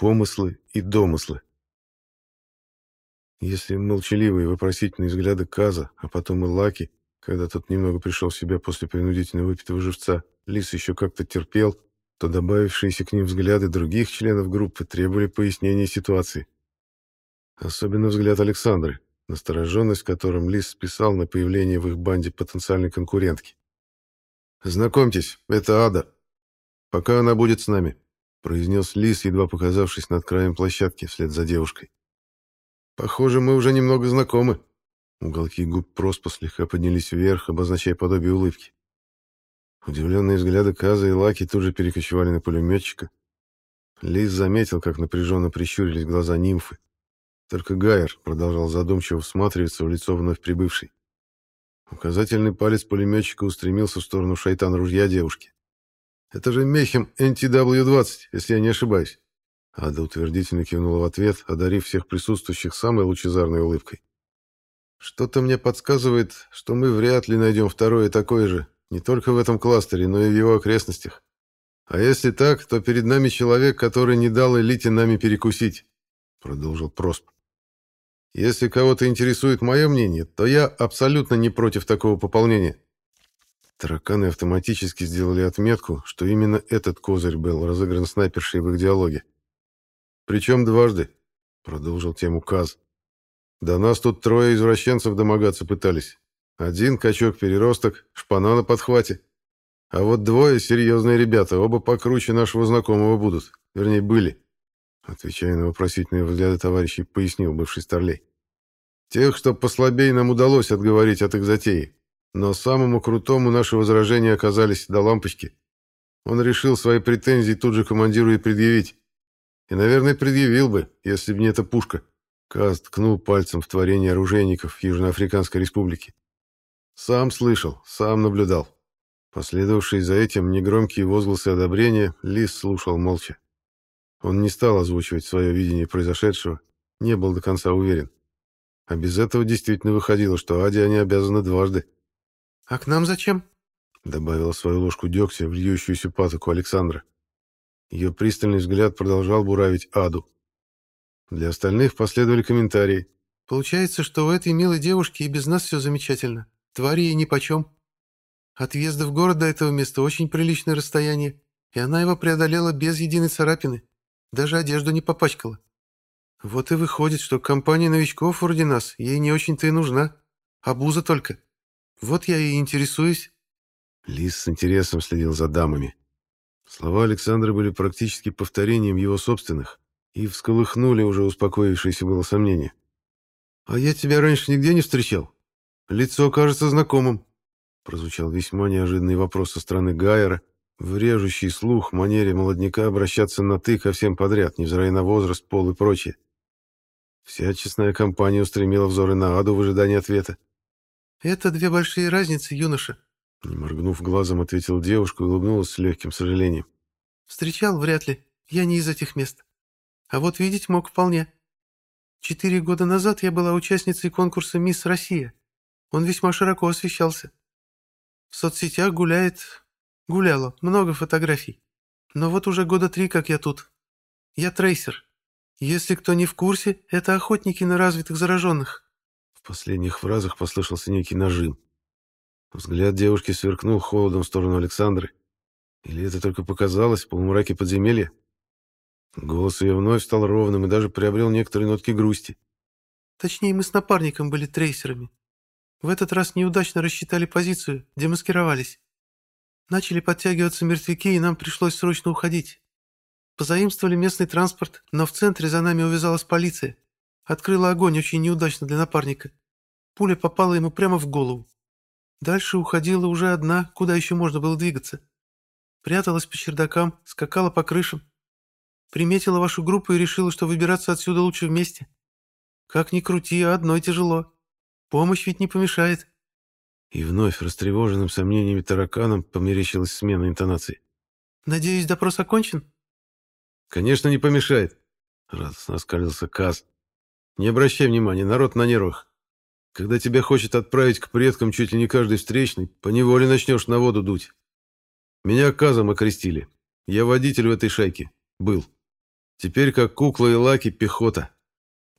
помыслы и домыслы. Если молчаливые вопросительные взгляды Каза, а потом и Лаки, когда тот немного пришел в себя после принудительно выпитого живца, Лис еще как-то терпел, то добавившиеся к ним взгляды других членов группы требовали пояснения ситуации. Особенно взгляд Александры, настороженность которым Лис списал на появление в их банде потенциальной конкурентки. «Знакомьтесь, это Ада. Пока она будет с нами», — произнес Лис, едва показавшись над краем площадки вслед за девушкой. Похоже, мы уже немного знакомы. Уголки губ Проспа слегка поднялись вверх, обозначая подобие улыбки. Удивленные взгляды Каза и Лаки тут же перекочевали на пулеметчика. Лис заметил, как напряженно прищурились глаза нимфы. Только Гайер продолжал задумчиво всматриваться в лицо вновь прибывшей. Указательный палец пулеметчика устремился в сторону шайтан ружья девушки. «Это же Мехем NTW-20, если я не ошибаюсь». Ада утвердительно кивнула в ответ, одарив всех присутствующих самой лучезарной улыбкой. «Что-то мне подсказывает, что мы вряд ли найдем второе такое же, не только в этом кластере, но и в его окрестностях. А если так, то перед нами человек, который не дал элите нами перекусить», — продолжил Просп. «Если кого-то интересует мое мнение, то я абсолютно не против такого пополнения». Тараканы автоматически сделали отметку, что именно этот козырь был разыгран снайпершей в их диалоге. «Причем дважды», — продолжил тему Каз. «До нас тут трое извращенцев домогаться пытались. Один качок-переросток, шпана на подхвате. А вот двое серьезные ребята, оба покруче нашего знакомого будут. Вернее, были». Отвечая на вопросительные взгляды товарищей, пояснил бывший старлей. «Тех, что послабее, нам удалось отговорить от их затеи. Но самому крутому наши возражения оказались до лампочки. Он решил свои претензии тут же командиру и предъявить. И, наверное, предъявил бы, если бы не эта пушка. Каз ткнул пальцем в творение оружейников Южноафриканской республики. Сам слышал, сам наблюдал. Последовавшие за этим негромкие возгласы одобрения, Лис слушал молча. Он не стал озвучивать свое видение произошедшего, не был до конца уверен. А без этого действительно выходило, что Аде они обязаны дважды. «А к нам зачем?» — добавила свою ложку дегтя в льющуюся патоку Александра. Ее пристальный взгляд продолжал буравить Аду. Для остальных последовали комментарии. «Получается, что у этой милой девушки и без нас все замечательно. Твари ей нипочем. От въезда в город до этого места очень приличное расстояние, и она его преодолела без единой царапины. Даже одежду не попачкала. Вот и выходит, что компания новичков вроде нас ей не очень-то и нужна. А буза только. Вот я и интересуюсь». Лис с интересом следил за дамами. Слова Александра были практически повторением его собственных и всколыхнули уже успокоившееся было сомнение. «А я тебя раньше нигде не встречал. Лицо кажется знакомым», — прозвучал весьма неожиданный вопрос со стороны Гайера, в режущий слух манере молодняка обращаться на «ты» ко всем подряд, невзирая на возраст, пол и прочее. Вся честная компания устремила взоры на Аду в ожидании ответа. «Это две большие разницы, юноша», не моргнув глазом, ответил девушка и улыбнулась с легким сожалением. «Встречал вряд ли. Я не из этих мест. А вот видеть мог вполне. Четыре года назад я была участницей конкурса «Мисс Россия». Он весьма широко освещался. В соцсетях гуляет... Гуляло. Много фотографий. Но вот уже года три, как я тут. Я трейсер. Если кто не в курсе, это охотники на развитых зараженных». В последних фразах послышался некий нажим. Взгляд девушки сверкнул холодом в сторону Александры. Или это только показалось в полумраке подземелья? Голос ее вновь стал ровным и даже приобрел некоторые нотки грусти. Точнее, мы с напарником были трейсерами. В этот раз неудачно рассчитали позицию, демаскировались. Начали подтягиваться мертвяки, и нам пришлось срочно уходить. Позаимствовали местный транспорт, но в центре за нами увязалась полиция. Открыла огонь очень неудачно для напарника. Пуля попала ему прямо в голову. Дальше уходила уже одна, куда еще можно было двигаться. Пряталась по чердакам, скакала по крышам. Приметила вашу группу и решила, что выбираться отсюда лучше вместе. Как ни крути, а одной тяжело. Помощь ведь не помешает. И вновь растревоженным сомнениями тараканом померещилась смена интонации. «Надеюсь, допрос окончен?» «Конечно, не помешает», — радостно оскалился Каз. «Не обращай внимания, народ на нервах. Когда тебя хочет отправить к предкам чуть ли не каждый встречный, поневоле начнешь на воду дуть. Меня казом окрестили. Я водитель в этой шайке. Был. Теперь как кукла и лаки пехота.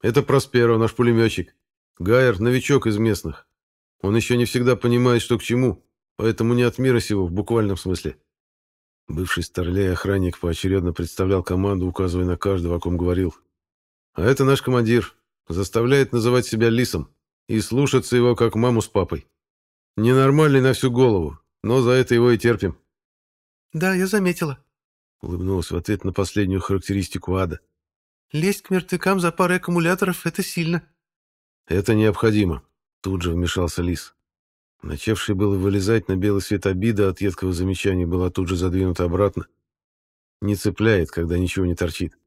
Это Просперо, наш пулеметчик. Гайер — новичок из местных. Он еще не всегда понимает, что к чему, поэтому не от мира сего в буквальном смысле. Бывший старлей охранник поочередно представлял команду, указывая на каждого, о ком говорил. А это наш командир. Заставляет называть себя лисом и слушаться его, как маму с папой. Ненормальный на всю голову, но за это его и терпим. «Да, я заметила», — улыбнулась в ответ на последнюю характеристику ада. «Лезть к мертвякам за парой аккумуляторов — это сильно». «Это необходимо», — тут же вмешался лис. Начавший было вылезать на белый свет обида от едкого замечания была тут же задвинута обратно. Не цепляет, когда ничего не торчит.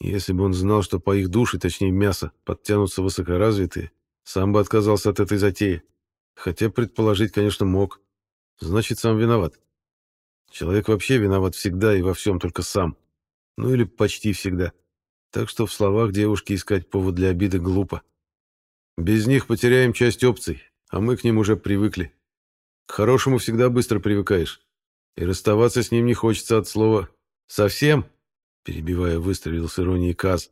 Если бы он знал, что по их душе, точнее мясо, подтянутся высокоразвитые, сам бы отказался от этой затеи. Хотя предположить, конечно, мог. Значит, сам виноват. Человек вообще виноват всегда и во всем только сам. Ну или почти всегда. Так что в словах девушки искать повод для обиды глупо. Без них потеряем часть опций, а мы к ним уже привыкли. К хорошему всегда быстро привыкаешь. И расставаться с ним не хочется от слова «совсем», перебивая, выстрелил с иронией Каз.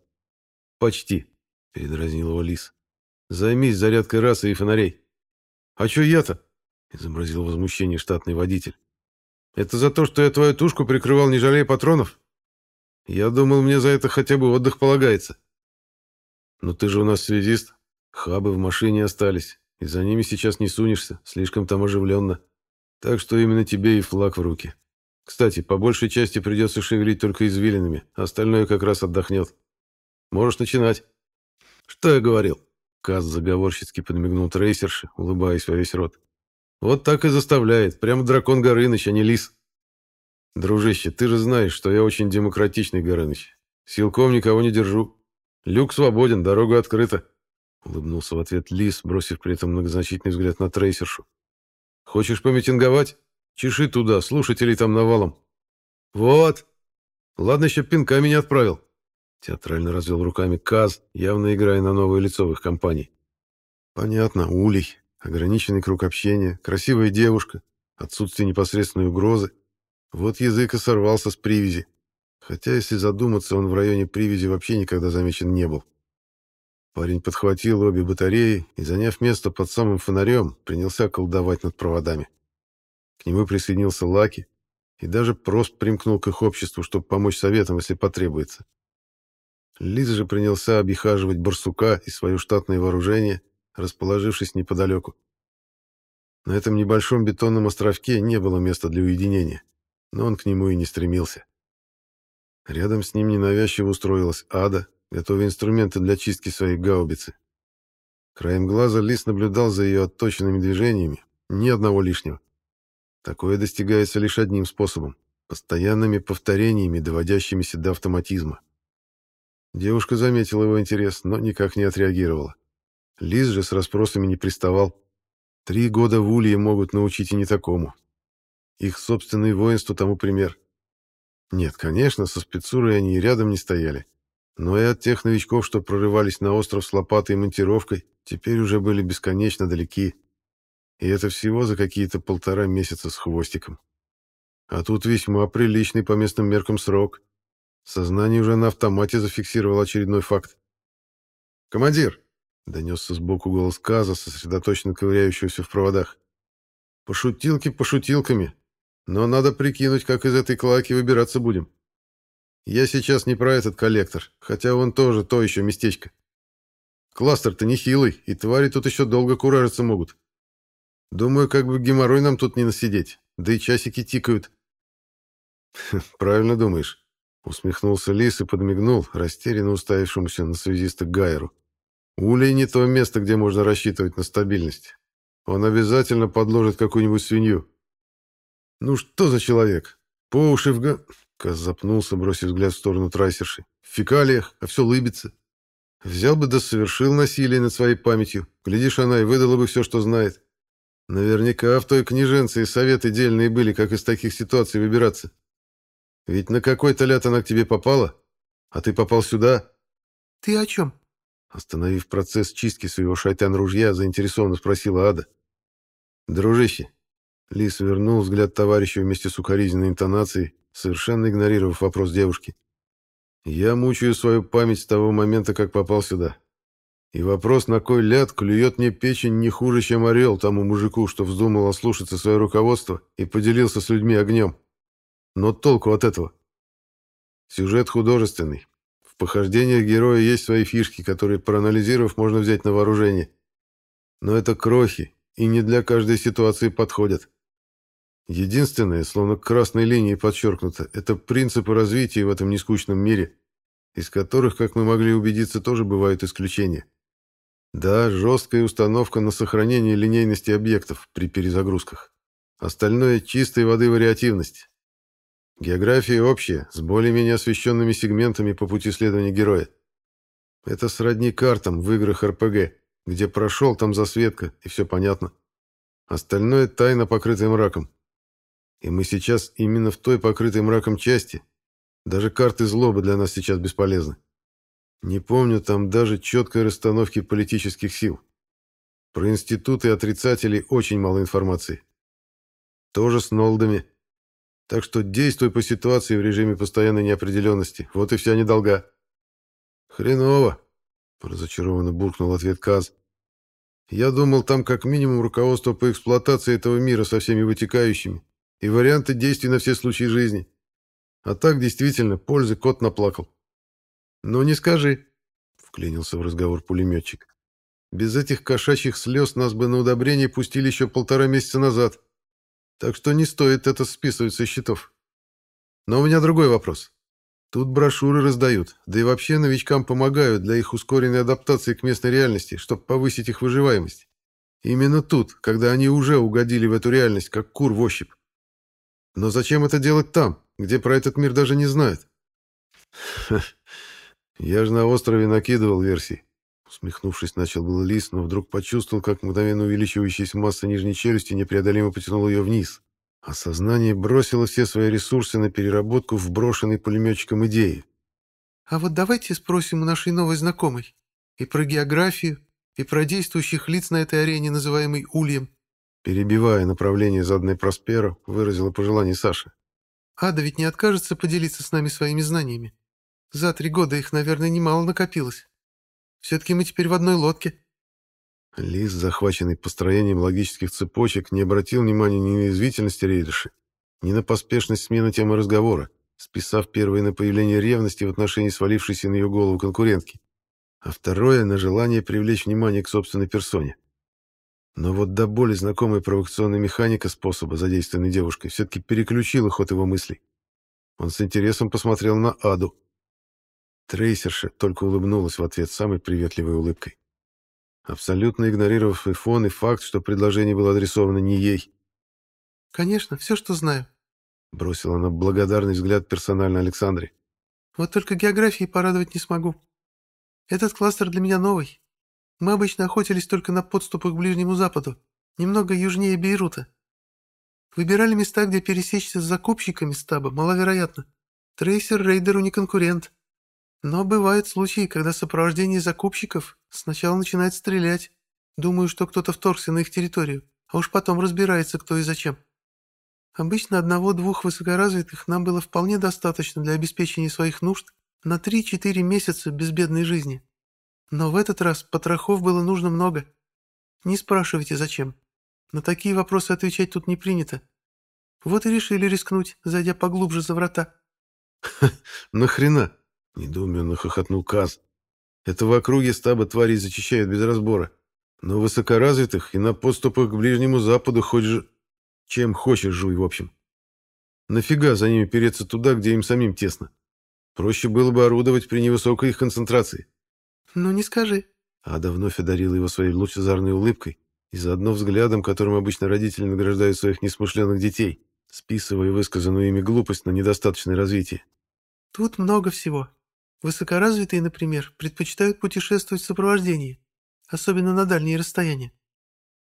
«Почти», — передразнил его Лис. «Займись зарядкой расы и фонарей». «А чё я-то?» — изобразил возмущение штатный водитель. «Это за то, что я твою тушку прикрывал, не жалея патронов? Я думал, мне за это хотя бы отдых полагается». «Но ты же у нас связист. Хабы в машине остались и за ними сейчас не сунешься, слишком там оживленно. Так что именно тебе и флаг в руки. Кстати, по большей части придется шевелить только извилинами, остальное как раз отдохнет. Можешь начинать. Что я говорил? Каз заговорщицки подмигнул трейсерши, улыбаясь во весь рот. Вот так и заставляет, прямо дракон Горыныч, а не лис. Дружище, ты же знаешь, что я очень демократичный Горыныч. Силком никого не держу. Люк свободен, дорога открыта. Улыбнулся в ответ Лис, бросив при этом многозначительный взгляд на трейсершу. «Хочешь помитинговать? Чеши туда, слушателей там навалом». «Вот! Ладно, еще пинка меня отправил». Театрально развел руками Каз, явно играя на новое лицо в их компании. «Понятно, улей, ограниченный круг общения, красивая девушка, отсутствие непосредственной угрозы. Вот язык и сорвался с привязи. Хотя, если задуматься, он в районе привязи вообще никогда замечен не был. Парень подхватил обе батареи и, заняв место под самым фонарем, принялся колдовать над проводами. К нему присоединился Лаки и даже просто примкнул к их обществу, чтобы помочь советам, если потребуется. Лиз же принялся обихаживать барсука и свое штатное вооружение, расположившись неподалеку. На этом небольшом бетонном островке не было места для уединения, но он к нему и не стремился. Рядом с ним ненавязчиво устроилась Ада, готовя инструменты для чистки своей гаубицы. Краем глаза Лис наблюдал за ее отточенными движениями, ни одного лишнего. Такое достигается лишь одним способом — постоянными повторениями, доводящимися до автоматизма. Девушка заметила его интерес, но никак не отреагировала. Лис же с расспросами не приставал. Три года в Улье могут научить и не такому. Их собственные воинства тому пример. Нет, конечно, со спецурой они и рядом не стояли. Но и от тех новичков, что прорывались на остров с лопатой и монтировкой, теперь уже были бесконечно далеки. И это всего за какие-то полтора месяца с хвостиком. А тут весьма приличный по местным меркам срок. Сознание уже на автомате зафиксировало очередной факт. «Командир!» — донесся сбоку голос Каза, сосредоточенно ковыряющегося в проводах. «Пошутилки пошутилками, но надо прикинуть, как из этой клаки выбираться будем». Я сейчас не про этот коллектор, хотя он тоже то еще местечко. Кластер-то нехилый, и твари тут еще долго куражиться могут. Думаю, как бы геморрой нам тут не насидеть, да и часики тикают. Правильно думаешь, усмехнулся Лис и подмигнул, растерянно уставившемуся на связиста Гайеру. Улей не то место, где можно рассчитывать на стабильность. Он обязательно подложит какую-нибудь свинью. Ну что за человек? По уши в га... Каз запнулся, бросив взгляд в сторону трайсерши. В фекалиях, а все лыбится. Взял бы да совершил насилие над своей памятью. Глядишь, она и выдала бы все, что знает. Наверняка в той книженце и советы дельные были, как из таких ситуаций выбираться. Ведь на какой-то ляд она к тебе попала, а ты попал сюда. Ты о чем? Остановив процесс чистки своего шайтан-ружья, заинтересованно спросила Ада. Дружище, Лис вернул взгляд товарища вместе с укоризненной интонацией, совершенно игнорировав вопрос девушки. Я мучаю свою память с того момента, как попал сюда. И вопрос, на кой ляд, клюет мне печень не хуже, чем орел тому мужику, что вздумал ослушаться свое руководство и поделился с людьми огнем. Но толку от этого? Сюжет художественный. В похождениях героя есть свои фишки, которые, проанализировав, можно взять на вооружение. Но это крохи, и не для каждой ситуации подходят. Единственное, словно красной линией подчеркнуто, это принципы развития в этом нескучном мире, из которых, как мы могли убедиться, тоже бывают исключения. Да, жесткая установка на сохранение линейности объектов при перезагрузках. Остальное – чистой воды вариативность. География общая, с более-менее освещенными сегментами по пути следования героя. Это сродни картам в играх РПГ, где прошел, там засветка, и все понятно. Остальное – тайна, покрытая мраком. И мы сейчас именно в той покрытой мраком части. Даже карты злобы для нас сейчас бесполезны. Не помню там даже четкой расстановки политических сил. Про институты отрицателей очень мало информации. Тоже с Нолдами. Так что действуй по ситуации в режиме постоянной неопределенности. Вот и вся недолга. Хреново, разочарованно буркнул ответ Каз. Я думал, там как минимум руководство по эксплуатации этого мира со всеми вытекающими и варианты действий на все случаи жизни. А так действительно, пользы кот наплакал. «Ну не скажи», — вклинился в разговор пулеметчик. «Без этих кошачьих слез нас бы на удобрение пустили еще полтора месяца назад. Так что не стоит это списывать со счетов. Но у меня другой вопрос. Тут брошюры раздают, да и вообще новичкам помогают для их ускоренной адаптации к местной реальности, чтобы повысить их выживаемость. Именно тут, когда они уже угодили в эту реальность, как кур в ощупь. Но зачем это делать там, где про этот мир даже не знают? Я же на острове накидывал версий. Усмехнувшись, начал был лис, но вдруг почувствовал, как мгновенно увеличивающаяся масса нижней челюсти непреодолимо потянула ее вниз. Осознание бросило все свои ресурсы на переработку в брошенной пулеметчиком идеи. «А вот давайте спросим у нашей новой знакомой и про географию, и про действующих лиц на этой арене, называемой Ульем. Перебивая направление заданной Просперо, выразила пожелание Саши. «Ада ведь не откажется поделиться с нами своими знаниями. За три года их, наверное, немало накопилось. Все-таки мы теперь в одной лодке». Лис, захваченный построением логических цепочек, не обратил внимания ни на извительность рейдерши, ни на поспешность смены темы разговора, списав первое на появление ревности в отношении свалившейся на ее голову конкурентки, а второе — на желание привлечь внимание к собственной персоне. Но вот до боли знакомая провокационная механика способа, задействованной девушкой, все-таки переключила ход его мыслей. Он с интересом посмотрел на Аду. Трейсерша только улыбнулась в ответ самой приветливой улыбкой. Абсолютно игнорировав и фон, и факт, что предложение было адресовано не ей. «Конечно, все, что знаю», — бросила она благодарный взгляд персонально Александре. «Вот только географией порадовать не смогу. Этот кластер для меня новый, мы обычно охотились только на подступах к Ближнему Западу, немного южнее Бейрута. Выбирали места, где пересечься с закупщиками стаба, маловероятно. Трейсер рейдеру не конкурент. Но бывают случаи, когда сопровождение закупщиков сначала начинает стрелять. Думаю, что кто-то вторгся на их территорию, а уж потом разбирается, кто и зачем. Обычно одного-двух высокоразвитых нам было вполне достаточно для обеспечения своих нужд на 3-4 месяца безбедной жизни. Но в этот раз потрохов было нужно много. Не спрашивайте, зачем. На такие вопросы отвечать тут не принято. Вот и решили рискнуть, зайдя поглубже за врата. «Нахрена?» — недоуменно хохотнул Каз. «Это в округе стаба тварей зачищают без разбора. Но высокоразвитых и на подступах к Ближнему Западу хоть же... Чем хочешь жуй, в общем. Нафига за ними переться туда, где им самим тесно? Проще было бы орудовать при невысокой их концентрации. «Ну, не скажи». Ада вновь одарила его своей лучезарной улыбкой и заодно взглядом, которым обычно родители награждают своих несмышленных детей, списывая высказанную ими глупость на недостаточное развитие. «Тут много всего. Высокоразвитые, например, предпочитают путешествовать в сопровождении, особенно на дальние расстояния.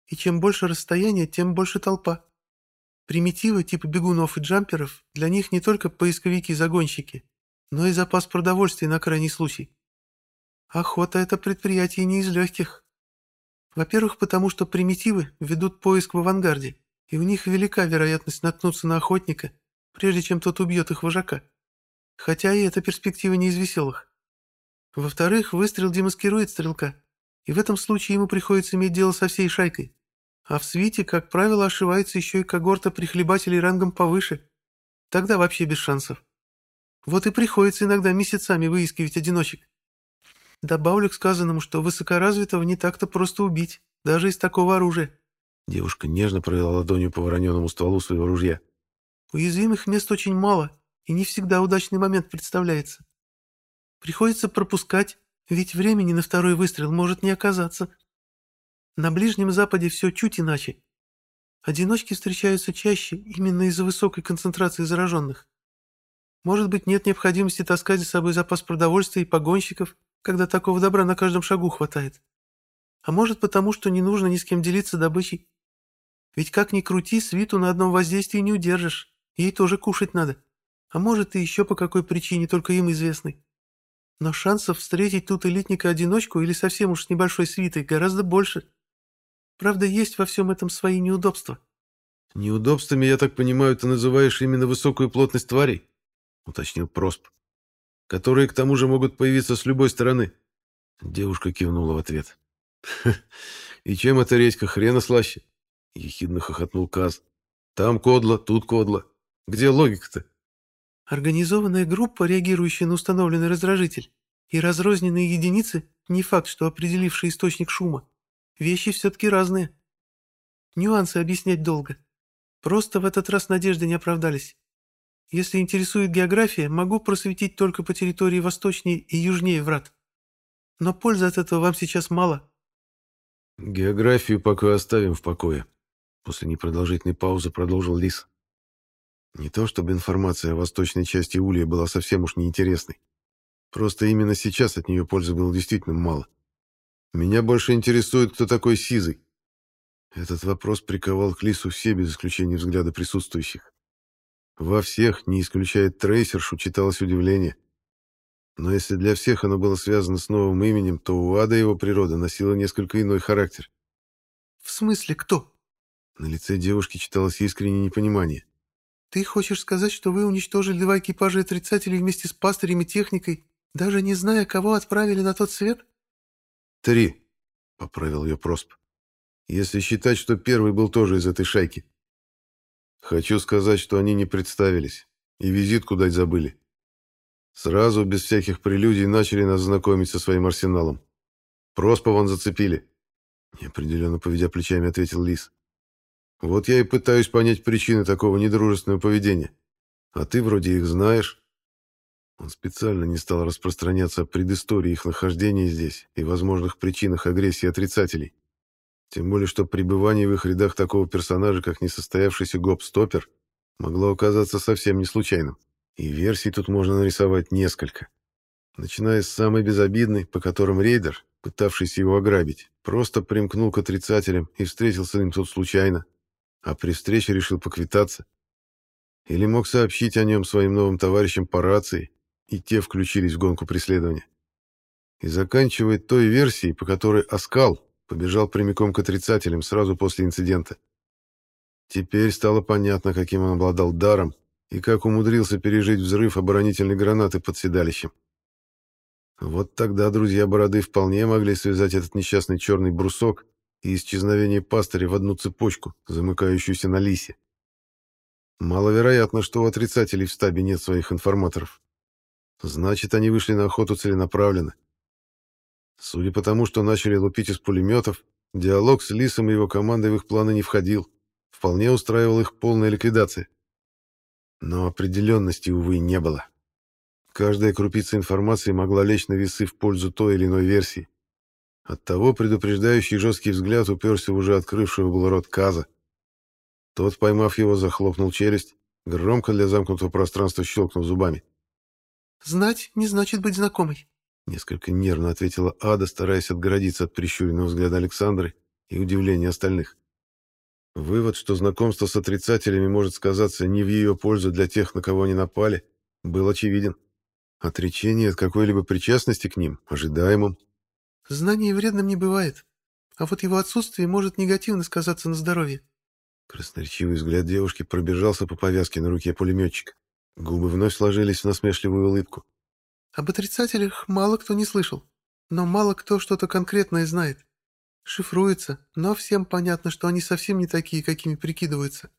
И чем больше расстояние, тем больше толпа. Примитивы типа бегунов и джамперов для них не только поисковики-загонщики, но и запас продовольствия на крайний случай. Охота — это предприятие не из легких. Во-первых, потому что примитивы ведут поиск в авангарде, и у них велика вероятность наткнуться на охотника, прежде чем тот убьет их вожака. Хотя и эта перспектива не из веселых. Во-вторых, выстрел демаскирует стрелка, и в этом случае ему приходится иметь дело со всей шайкой. А в свите, как правило, ошивается еще и когорта прихлебателей рангом повыше. Тогда вообще без шансов. Вот и приходится иногда месяцами выискивать одиночек. Добавлю к сказанному, что высокоразвитого не так-то просто убить, даже из такого оружия. Девушка нежно провела ладонью по вороненному стволу своего ружья. Уязвимых мест очень мало, и не всегда удачный момент представляется. Приходится пропускать, ведь времени на второй выстрел может не оказаться. На Ближнем Западе все чуть иначе. Одиночки встречаются чаще именно из-за высокой концентрации зараженных. Может быть, нет необходимости таскать за собой запас продовольствия и погонщиков, когда такого добра на каждом шагу хватает. А может, потому что не нужно ни с кем делиться добычей. Ведь как ни крути, свиту на одном воздействии не удержишь. Ей тоже кушать надо. А может, и еще по какой причине, только им известной. Но шансов встретить тут элитника-одиночку или совсем уж с небольшой свитой гораздо больше. Правда, есть во всем этом свои неудобства. «Неудобствами, я так понимаю, ты называешь именно высокую плотность тварей?» — уточнил Просп. «Которые, к тому же, могут появиться с любой стороны». Девушка кивнула в ответ. «И чем эта редька хрена слаще?» — ехидно хохотнул Каз. «Там кодла, тут кодла. Где логика-то?» Организованная группа, реагирующая на установленный раздражитель, и разрозненные единицы — не факт, что определивший источник шума. Вещи все-таки разные. Нюансы объяснять долго. Просто в этот раз надежды не оправдались. Если интересует география, могу просветить только по территории восточнее и южнее врат. Но пользы от этого вам сейчас мало. Географию пока оставим в покое. После непродолжительной паузы продолжил Лис. Не то чтобы информация о восточной части Улья была совсем уж неинтересной. Просто именно сейчас от нее пользы было действительно мало. Меня больше интересует, кто такой Сизый. Этот вопрос приковал к Лису все, без исключения взгляда присутствующих. Во всех, не исключая трейсершу, читалось удивление. Но если для всех оно было связано с новым именем, то у Ада его природа носила несколько иной характер. «В смысле кто?» На лице девушки читалось искреннее непонимание. «Ты хочешь сказать, что вы уничтожили два экипажа отрицателей вместе с пастырем и техникой, даже не зная, кого отправили на тот свет?» «Три», — поправил ее Просп. «Если считать, что первый был тоже из этой шайки. Хочу сказать, что они не представились, и визитку дать забыли. Сразу, без всяких прелюдий, начали нас знакомить со своим арсеналом. Проспа вон зацепили». Неопределенно поведя плечами, ответил Лис. Вот я и пытаюсь понять причины такого недружественного поведения. А ты вроде их знаешь. Он специально не стал распространяться о предыстории их нахождения здесь и возможных причинах агрессии отрицателей. Тем более, что пребывание в их рядах такого персонажа, как несостоявшийся гоп-стопер, могло оказаться совсем не случайным. И версий тут можно нарисовать несколько. Начиная с самой безобидной, по которым рейдер, пытавшийся его ограбить, просто примкнул к отрицателям и встретился с ним тут случайно, а при встрече решил поквитаться. Или мог сообщить о нем своим новым товарищам по рации, и те включились в гонку преследования. И заканчивает той версией, по которой Оскал побежал прямиком к отрицателям сразу после инцидента. Теперь стало понятно, каким он обладал даром и как умудрился пережить взрыв оборонительной гранаты под седалищем. Вот тогда друзья Бороды вполне могли связать этот несчастный черный брусок и исчезновение пастыря в одну цепочку, замыкающуюся на лисе. Маловероятно, что у отрицателей в стабе нет своих информаторов. Значит, они вышли на охоту целенаправленно. Судя по тому, что начали лупить из пулеметов, диалог с Лисом и его командой в их планы не входил. Вполне устраивал их полная ликвидация. Но определенности, увы, не было. Каждая крупица информации могла лечь на весы в пользу той или иной версии. Оттого предупреждающий жесткий взгляд уперся в уже открывшего был рот Каза. Тот, поймав его, захлопнул челюсть, громко для замкнутого пространства щелкнув зубами. «Знать не значит быть знакомой», — несколько нервно ответила Ада, стараясь отгородиться от прищуренного взгляда Александры и удивления остальных. Вывод, что знакомство с отрицателями может сказаться не в ее пользу для тех, на кого они напали, был очевиден. Отречение от какой-либо причастности к ним ожидаемым. Знание вредным не бывает, а вот его отсутствие может негативно сказаться на здоровье. Красноречивый взгляд девушки пробежался по повязке на руке пулеметчика. Губы вновь сложились в насмешливую улыбку. Об отрицателях мало кто не слышал, но мало кто что-то конкретное знает. Шифруется, но всем понятно, что они совсем не такие, какими прикидываются.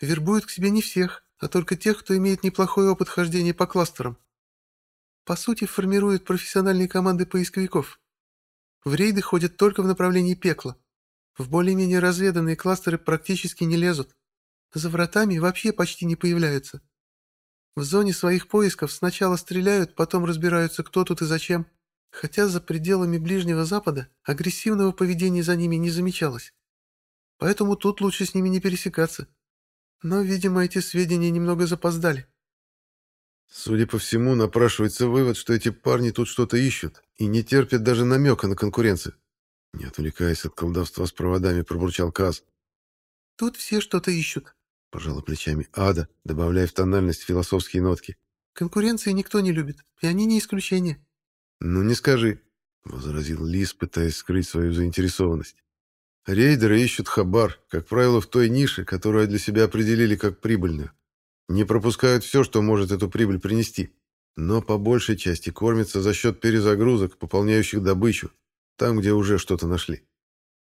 Вербуют к себе не всех, а только тех, кто имеет неплохой опыт хождения по кластерам. По сути, формируют профессиональные команды поисковиков. В рейды ходят только в направлении пекла. В более-менее разведанные кластеры практически не лезут. За вратами вообще почти не появляются. В зоне своих поисков сначала стреляют, потом разбираются, кто тут и зачем. Хотя за пределами Ближнего Запада агрессивного поведения за ними не замечалось. Поэтому тут лучше с ними не пересекаться. Но, видимо, эти сведения немного запоздали. Судя по всему, напрашивается вывод, что эти парни тут что-то ищут и не терпят даже намека на конкуренцию. Не отвлекаясь от колдовства с проводами, пробурчал Каз. «Тут все что-то ищут», — пожала плечами Ада, добавляя в тональность философские нотки. «Конкуренции никто не любит, и они не исключение». «Ну не скажи», — возразил Лис, пытаясь скрыть свою заинтересованность. «Рейдеры ищут хабар, как правило, в той нише, которую для себя определили как прибыльную. Не пропускают все, что может эту прибыль принести, но по большей части кормятся за счет перезагрузок, пополняющих добычу, там, где уже что-то нашли.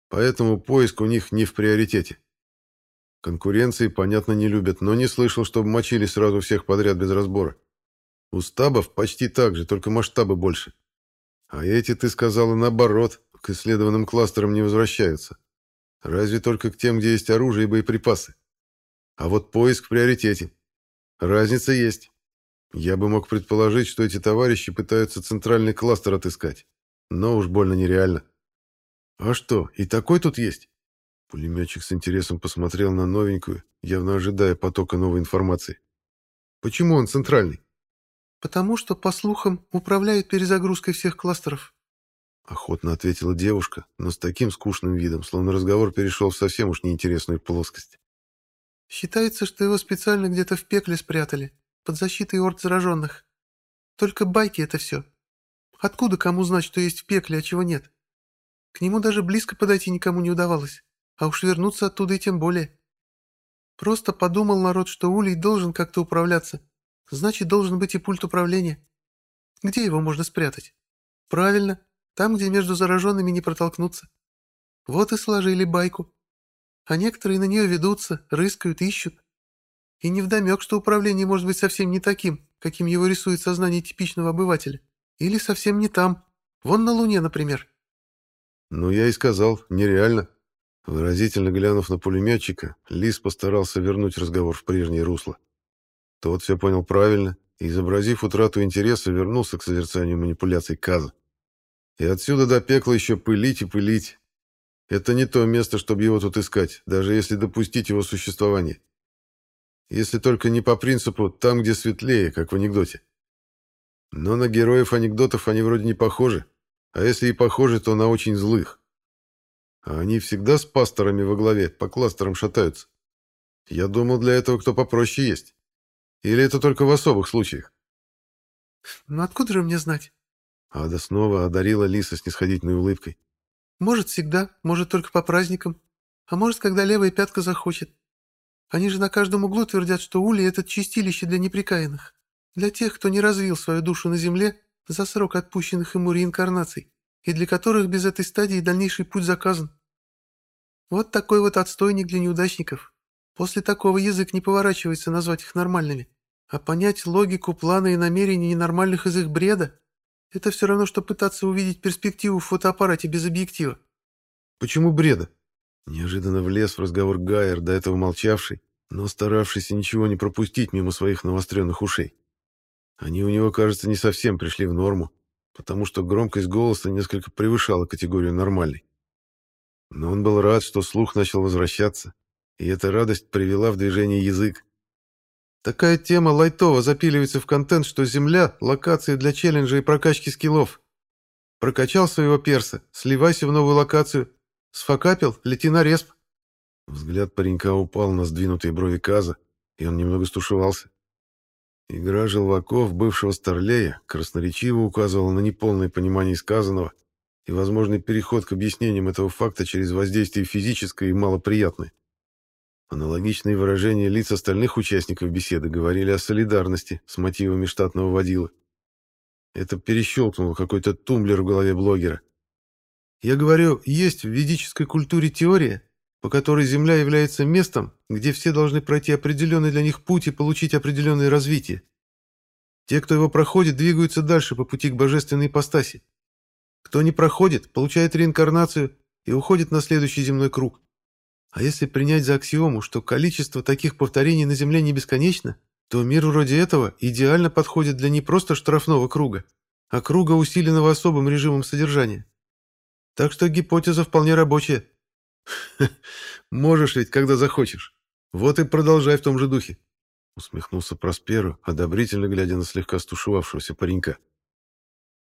Поэтому поиск у них не в приоритете. Конкуренции, понятно, не любят, но не слышал, чтобы мочили сразу всех подряд без разбора. У стабов почти так же, только масштабы больше. А эти, ты сказала, наоборот, к исследованным кластерам не возвращаются. Разве только к тем, где есть оружие и боеприпасы. А вот поиск в приоритете. Разница есть. Я бы мог предположить, что эти товарищи пытаются центральный кластер отыскать. Но уж больно нереально. А что, и такой тут есть? Пулеметчик с интересом посмотрел на новенькую, явно ожидая потока новой информации. Почему он центральный? Потому что, по слухам, управляют перезагрузкой всех кластеров. Охотно ответила девушка, но с таким скучным видом, словно разговор перешел в совсем уж неинтересную плоскость. Считается, что его специально где-то в пекле спрятали, под защитой орд зараженных. Только байки это все. Откуда кому знать, что есть в пекле, а чего нет? К нему даже близко подойти никому не удавалось, а уж вернуться оттуда и тем более. Просто подумал народ, что Улей должен как-то управляться, значит, должен быть и пульт управления. Где его можно спрятать? Правильно, там, где между зараженными не протолкнуться. Вот и сложили байку а некоторые на нее ведутся, рыскают, ищут. И невдомек, что управление может быть совсем не таким, каким его рисует сознание типичного обывателя. Или совсем не там. Вон на Луне, например. Ну, я и сказал, нереально. Выразительно глянув на пулеметчика, Лис постарался вернуть разговор в прежнее русло. Тот все понял правильно и, изобразив утрату интереса, вернулся к созерцанию манипуляций Каза. И отсюда до пекла еще пылить и пылить, это не то место, чтобы его тут искать, даже если допустить его существование. Если только не по принципу «там, где светлее», как в анекдоте. Но на героев анекдотов они вроде не похожи, а если и похожи, то на очень злых. А они всегда с пасторами во главе, по кластерам шатаются. Я думал, для этого кто попроще есть. Или это только в особых случаях? «Ну откуда же мне знать?» Ада снова одарила Лиса снисходительной улыбкой. Может, всегда, может, только по праздникам, а может, когда левая пятка захочет. Они же на каждом углу твердят, что ули — это чистилище для неприкаянных, для тех, кто не развил свою душу на земле за срок отпущенных ему реинкарнаций, и для которых без этой стадии дальнейший путь заказан. Вот такой вот отстойник для неудачников. После такого язык не поворачивается назвать их нормальными. А понять логику, планы и намерения ненормальных из их бреда это все равно, что пытаться увидеть перспективу в фотоаппарате без объектива. Почему бреда? Неожиданно влез в разговор Гайер, до этого молчавший, но старавшийся ничего не пропустить мимо своих навостренных ушей. Они у него, кажется, не совсем пришли в норму, потому что громкость голоса несколько превышала категорию нормальной. Но он был рад, что слух начал возвращаться, и эта радость привела в движение язык. Такая тема лайтово запиливается в контент, что Земля — локация для челленджа и прокачки скиллов. Прокачал своего перса, сливайся в новую локацию. Сфакапил, лети на респ. Взгляд паренька упал на сдвинутые брови Каза, и он немного стушевался. Игра желваков бывшего Старлея красноречиво указывала на неполное понимание сказанного и возможный переход к объяснениям этого факта через воздействие физическое и малоприятное. Аналогичные выражения лиц остальных участников беседы говорили о солидарности с мотивами штатного водила. Это перещелкнуло какой-то тумблер в голове блогера. Я говорю, есть в ведической культуре теория, по которой Земля является местом, где все должны пройти определенный для них путь и получить определенное развитие. Те, кто его проходит, двигаются дальше по пути к божественной ипостаси. Кто не проходит, получает реинкарнацию и уходит на следующий земной круг. А если принять за аксиому, что количество таких повторений на Земле не бесконечно, то мир вроде этого идеально подходит для не просто штрафного круга, а круга, усиленного особым режимом содержания. Так что гипотеза вполне рабочая. Можешь ведь, когда захочешь. Вот и продолжай в том же духе. Усмехнулся Просперу, одобрительно глядя на слегка стушевавшегося паренька.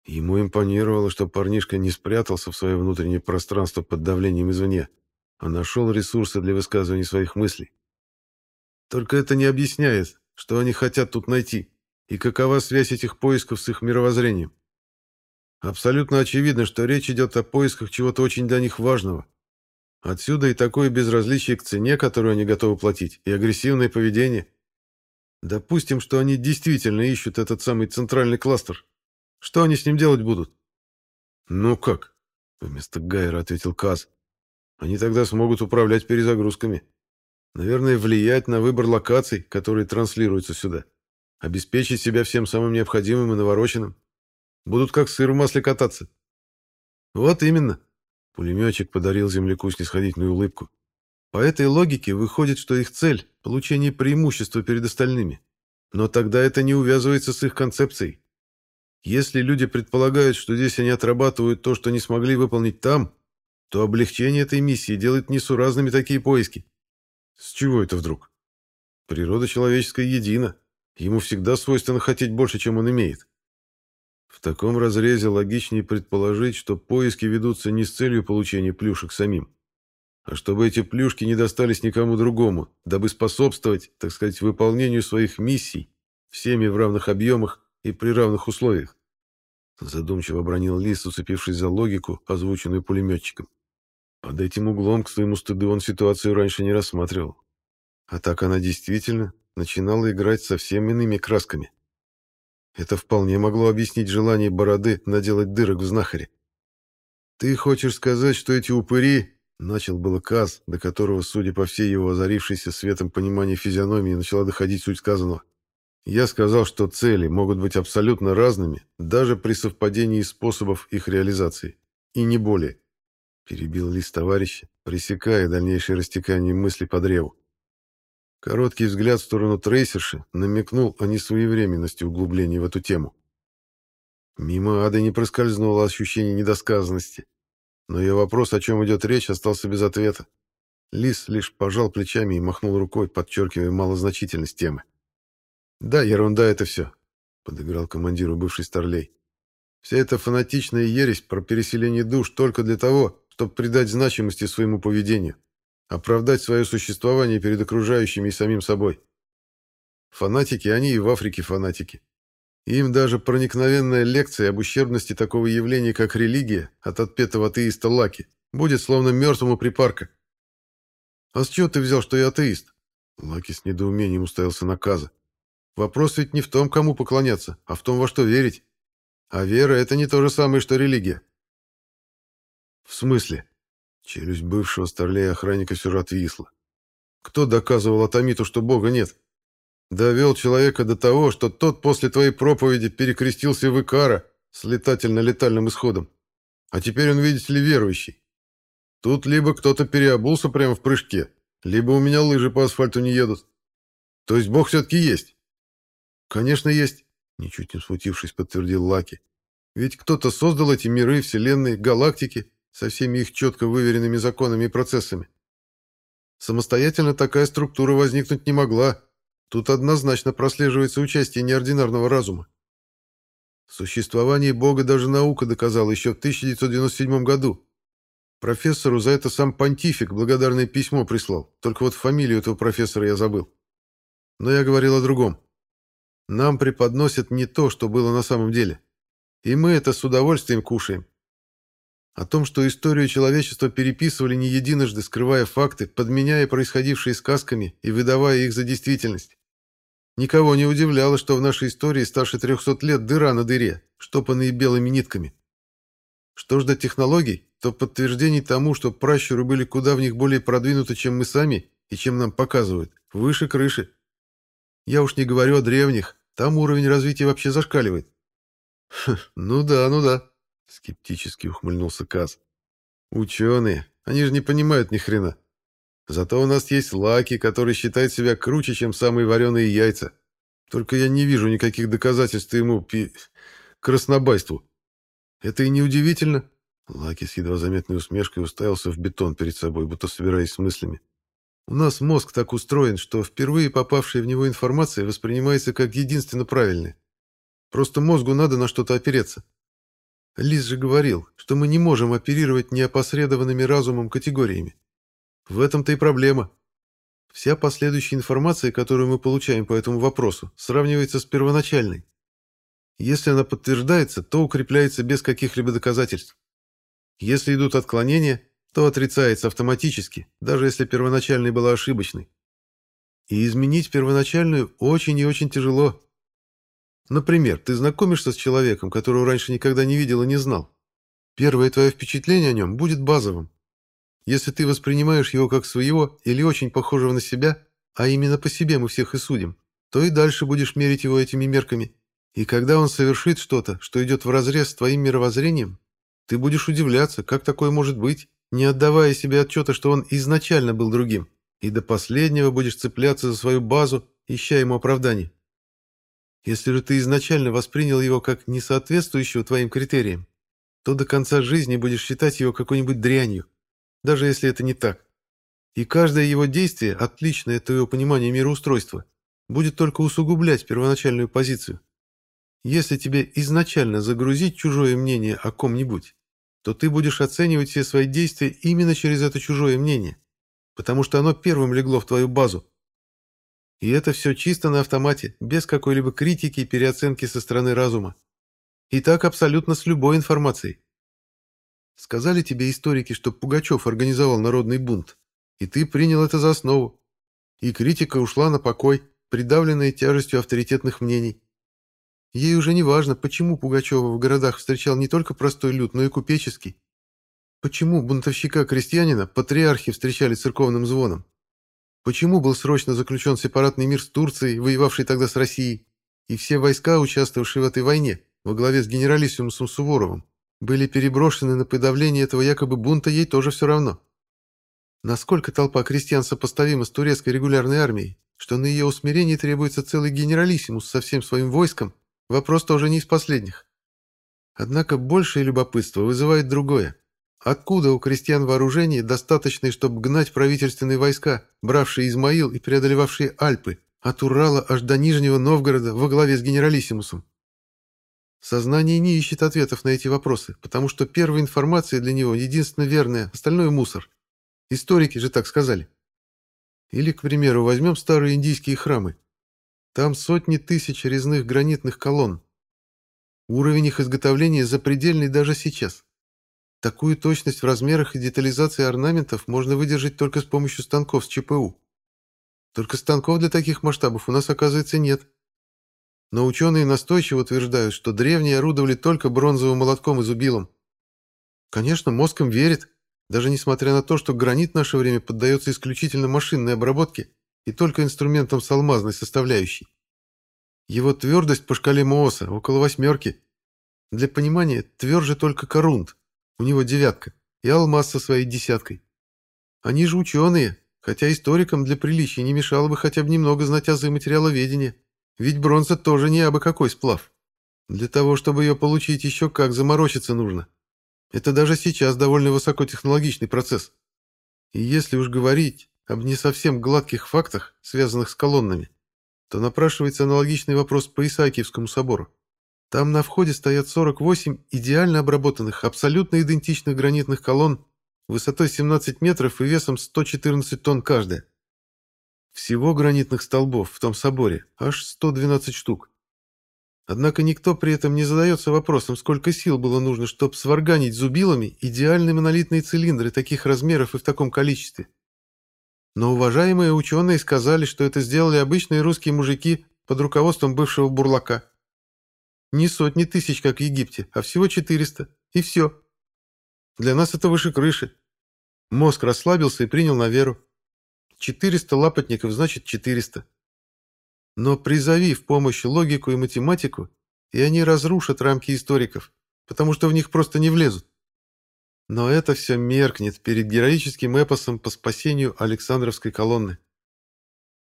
Ему импонировало, что парнишка не спрятался в свое внутреннее пространство под давлением извне, а нашел ресурсы для высказывания своих мыслей. Только это не объясняет, что они хотят тут найти, и какова связь этих поисков с их мировоззрением. Абсолютно очевидно, что речь идет о поисках чего-то очень для них важного. Отсюда и такое безразличие к цене, которую они готовы платить, и агрессивное поведение. Допустим, что они действительно ищут этот самый центральный кластер. Что они с ним делать будут? Ну как? Вместо Гайера ответил Каз. Они тогда смогут управлять перезагрузками. Наверное, влиять на выбор локаций, которые транслируются сюда. Обеспечить себя всем самым необходимым и навороченным. Будут как сыр в масле кататься. Вот именно. Пулеметчик подарил земляку снисходительную улыбку. По этой логике выходит, что их цель – получение преимущества перед остальными. Но тогда это не увязывается с их концепцией. Если люди предполагают, что здесь они отрабатывают то, что не смогли выполнить там, то облегчение этой миссии делает несуразными такие поиски. С чего это вдруг? Природа человеческая едина. Ему всегда свойственно хотеть больше, чем он имеет. В таком разрезе логичнее предположить, что поиски ведутся не с целью получения плюшек самим, а чтобы эти плюшки не достались никому другому, дабы способствовать, так сказать, выполнению своих миссий всеми в равных объемах и при равных условиях. Задумчиво бронил Лис, уцепившись за логику, озвученную пулеметчиком. Под этим углом, к своему стыду, он ситуацию раньше не рассматривал. А так она действительно начинала играть совсем иными красками. Это вполне могло объяснить желание Бороды наделать дырок в знахаре. «Ты хочешь сказать, что эти упыри...» Начал было Каз, до которого, судя по всей его озарившейся светом понимания физиономии, начала доходить суть сказанного. Я сказал, что цели могут быть абсолютно разными, даже при совпадении способов их реализации. И не более. Перебил лист товарища, пресекая дальнейшее растекание мыслей по древу. Короткий взгляд в сторону трейсерши намекнул о несвоевременности углубления в эту тему. Мимо ада не проскользнуло ощущение недосказанности, но ее вопрос, о чем идет речь, остался без ответа. Лис лишь пожал плечами и махнул рукой, подчеркивая малозначительность темы. «Да, ерунда это все», — подыграл командиру бывший старлей. «Вся эта фанатичная ересь про переселение душ только для того, чтобы придать значимости своему поведению, оправдать свое существование перед окружающими и самим собой. Фанатики, они и в Африке фанатики. Им даже проникновенная лекция об ущербности такого явления, как религия, от отпетого атеиста Лаки, будет словно мертвому припарка. «А с чего ты взял, что я атеист?» Лаки с недоумением уставился на Каза. «Вопрос ведь не в том, кому поклоняться, а в том, во что верить. А вера — это не то же самое, что религия. «В смысле?» Челюсть бывшего старлея охранника все же отвисла. «Кто доказывал Атомиту, что Бога нет? Довел человека до того, что тот после твоей проповеди перекрестился в Икара с летательно-летальным исходом. А теперь он, видите ли, верующий. Тут либо кто-то переобулся прямо в прыжке, либо у меня лыжи по асфальту не едут. То есть Бог все-таки есть?» «Конечно, есть», — ничуть не смутившись, подтвердил Лаки. «Ведь кто-то создал эти миры, вселенные, галактики, со всеми их четко выверенными законами и процессами. Самостоятельно такая структура возникнуть не могла. Тут однозначно прослеживается участие неординарного разума. Существование Бога даже наука доказала еще в 1997 году. Профессору за это сам понтифик благодарное письмо прислал, только вот фамилию этого профессора я забыл. Но я говорил о другом. Нам преподносят не то, что было на самом деле. И мы это с удовольствием кушаем. О том, что историю человечества переписывали не единожды, скрывая факты, подменяя происходившие сказками и выдавая их за действительность. Никого не удивляло, что в нашей истории старше 300 лет дыра на дыре, штопанные белыми нитками. Что ж до технологий, то подтверждений тому, что пращуры были куда в них более продвинуты, чем мы сами и чем нам показывают, выше крыши. Я уж не говорю о древних, там уровень развития вообще зашкаливает. ну да, ну да, скептически ухмыльнулся Каз. Ученые, они же не понимают ни хрена. Зато у нас есть Лаки, который считает себя круче, чем самые вареные яйца. Только я не вижу никаких доказательств ему пи... краснобайству. Это и не удивительно. Лаки с едва заметной усмешкой уставился в бетон перед собой, будто собираясь с мыслями. У нас мозг так устроен, что впервые попавшая в него информация воспринимается как единственно правильная. Просто мозгу надо на что-то опереться. Лис же говорил, что мы не можем оперировать неопосредованными разумом категориями. В этом-то и проблема. Вся последующая информация, которую мы получаем по этому вопросу, сравнивается с первоначальной. Если она подтверждается, то укрепляется без каких-либо доказательств. Если идут отклонения, то отрицается автоматически, даже если первоначальная была ошибочной. И изменить первоначальную очень и очень тяжело. Например, ты знакомишься с человеком, которого раньше никогда не видел и не знал. Первое твое впечатление о нем будет базовым. Если ты воспринимаешь его как своего или очень похожего на себя, а именно по себе мы всех и судим, то и дальше будешь мерить его этими мерками. И когда он совершит что-то, что идет вразрез с твоим мировоззрением, ты будешь удивляться, как такое может быть, не отдавая себе отчета, что он изначально был другим, и до последнего будешь цепляться за свою базу, ища ему оправданий. Если же ты изначально воспринял его как несоответствующего твоим критериям, то до конца жизни будешь считать его какой-нибудь дрянью, даже если это не так. И каждое его действие, отличное от твоего понимания мироустройства, будет только усугублять первоначальную позицию. Если тебе изначально загрузить чужое мнение о ком-нибудь, то ты будешь оценивать все свои действия именно через это чужое мнение, потому что оно первым легло в твою базу. И это все чисто на автомате, без какой-либо критики и переоценки со стороны разума. И так абсолютно с любой информацией. Сказали тебе историки, что Пугачев организовал народный бунт, и ты принял это за основу. И критика ушла на покой, придавленная тяжестью авторитетных мнений. Ей уже не важно, почему Пугачева в городах встречал не только простой люд, но и купеческий. Почему бунтовщика-крестьянина патриархи встречали церковным звоном? Почему был срочно заключен сепаратный мир с Турцией, воевавшей тогда с Россией, и все войска, участвовавшие в этой войне, во главе с генералиссимусом Суворовым, были переброшены на подавление этого якобы бунта, ей тоже все равно. Насколько толпа крестьян сопоставима с турецкой регулярной армией, что на ее усмирение требуется целый генералиссимус со всем своим войском, вопрос тоже не из последних. Однако большее любопытство вызывает другое. Откуда у крестьян вооружение, достаточное, чтобы гнать правительственные войска, бравшие Измаил и преодолевавшие Альпы, от Урала аж до Нижнего Новгорода во главе с генералиссимусом? Сознание не ищет ответов на эти вопросы, потому что первая информация для него единственно верная, остальное мусор. Историки же так сказали. Или, к примеру, возьмем старые индийские храмы. Там сотни тысяч резных гранитных колонн. Уровень их изготовления запредельный даже сейчас. Такую точность в размерах и детализации орнаментов можно выдержать только с помощью станков с ЧПУ. Только станков для таких масштабов у нас, оказывается, нет. Но ученые настойчиво утверждают, что древние орудовали только бронзовым молотком и зубилом. Конечно, мозг им верит, даже несмотря на то, что гранит в наше время поддается исключительно машинной обработке и только инструментам с алмазной составляющей. Его твердость по шкале Мооса около восьмерки. Для понимания, тверже только корунд, у него девятка, и алмаз со своей десяткой. Они же ученые, хотя историкам для приличия не мешало бы хотя бы немного знать азы материаловедения. Ведь бронза тоже не абы какой сплав. Для того, чтобы ее получить, еще как заморочиться нужно. Это даже сейчас довольно высокотехнологичный процесс. И если уж говорить об не совсем гладких фактах, связанных с колоннами, то напрашивается аналогичный вопрос по Исаакиевскому собору. Там на входе стоят 48 идеально обработанных, абсолютно идентичных гранитных колонн высотой 17 метров и весом 114 тонн каждая. Всего гранитных столбов в том соборе аж 112 штук. Однако никто при этом не задается вопросом, сколько сил было нужно, чтобы сварганить зубилами идеальные монолитные цилиндры таких размеров и в таком количестве. Но уважаемые ученые сказали, что это сделали обычные русские мужики под руководством бывшего бурлака. Не сотни тысяч, как в Египте, а всего 400. И все. Для нас это выше крыши. Мозг расслабился и принял на веру. 400 лапотников значит 400. Но призови в помощь логику и математику, и они разрушат рамки историков, потому что в них просто не влезут. Но это все меркнет перед героическим эпосом по спасению Александровской колонны.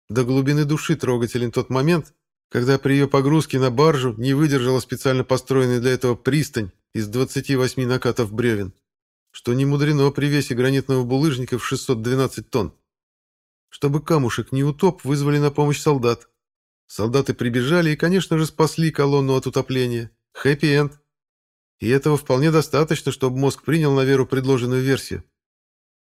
До глубины души трогателен тот момент, когда при ее погрузке на баржу не выдержала специально построенная для этого пристань из 28 накатов бревен, что не мудрено при весе гранитного булыжника в 612 тонн. Чтобы камушек не утоп, вызвали на помощь солдат. Солдаты прибежали и, конечно же, спасли колонну от утопления. Хэппи-энд. И этого вполне достаточно, чтобы мозг принял на веру предложенную версию.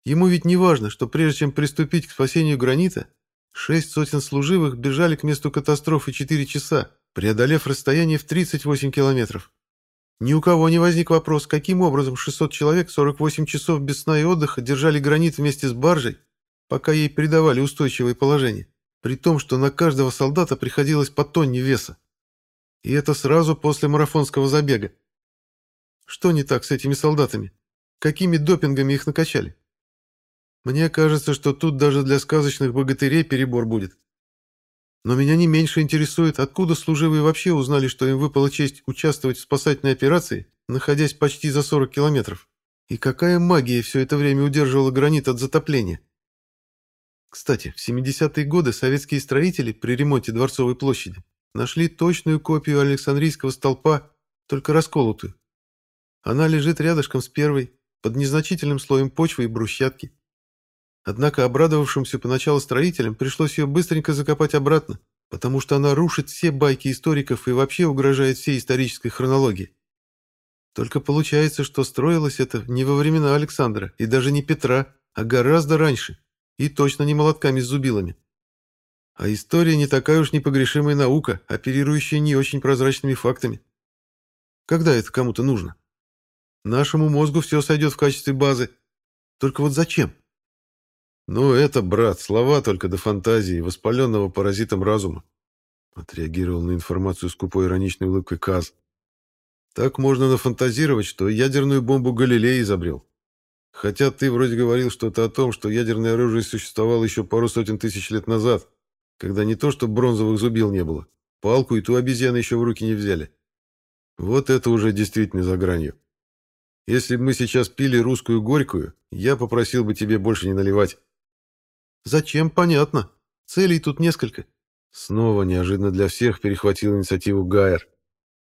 Ему ведь не важно, что прежде чем приступить к спасению гранита, шесть сотен служивых бежали к месту катастрофы 4 часа, преодолев расстояние в 38 километров. Ни у кого не возник вопрос, каким образом 600 человек 48 часов без сна и отдыха держали гранит вместе с баржей, пока ей придавали устойчивое положение, при том, что на каждого солдата приходилось по тонне веса. И это сразу после марафонского забега. Что не так с этими солдатами? Какими допингами их накачали? Мне кажется, что тут даже для сказочных богатырей перебор будет. Но меня не меньше интересует, откуда служивые вообще узнали, что им выпала честь участвовать в спасательной операции, находясь почти за 40 километров. И какая магия все это время удерживала гранит от затопления? Кстати, в 70-е годы советские строители при ремонте Дворцовой площади нашли точную копию Александрийского столпа, только расколотую. Она лежит рядышком с первой, под незначительным слоем почвы и брусчатки. Однако обрадовавшимся поначалу строителям пришлось ее быстренько закопать обратно, потому что она рушит все байки историков и вообще угрожает всей исторической хронологии. Только получается, что строилось это не во времена Александра и даже не Петра, а гораздо раньше, и точно не молотками с зубилами. А история не такая уж непогрешимая наука, оперирующая не очень прозрачными фактами. Когда это кому-то нужно? Нашему мозгу все сойдет в качестве базы. Только вот зачем? Ну, это, брат, слова только до фантазии, воспаленного паразитом разума. Отреагировал на информацию скупой ироничной улыбкой Каз. Так можно нафантазировать, что ядерную бомбу Галилей изобрел. Хотя ты вроде говорил что-то о том, что ядерное оружие существовало еще пару сотен тысяч лет назад, когда не то что бронзовых зубил не было, палку и ту обезьяны еще в руки не взяли. Вот это уже действительно за гранью. Если бы мы сейчас пили русскую горькую, я попросил бы тебе больше не наливать. Зачем, понятно. Целей тут несколько. Снова неожиданно для всех перехватил инициативу Гайер.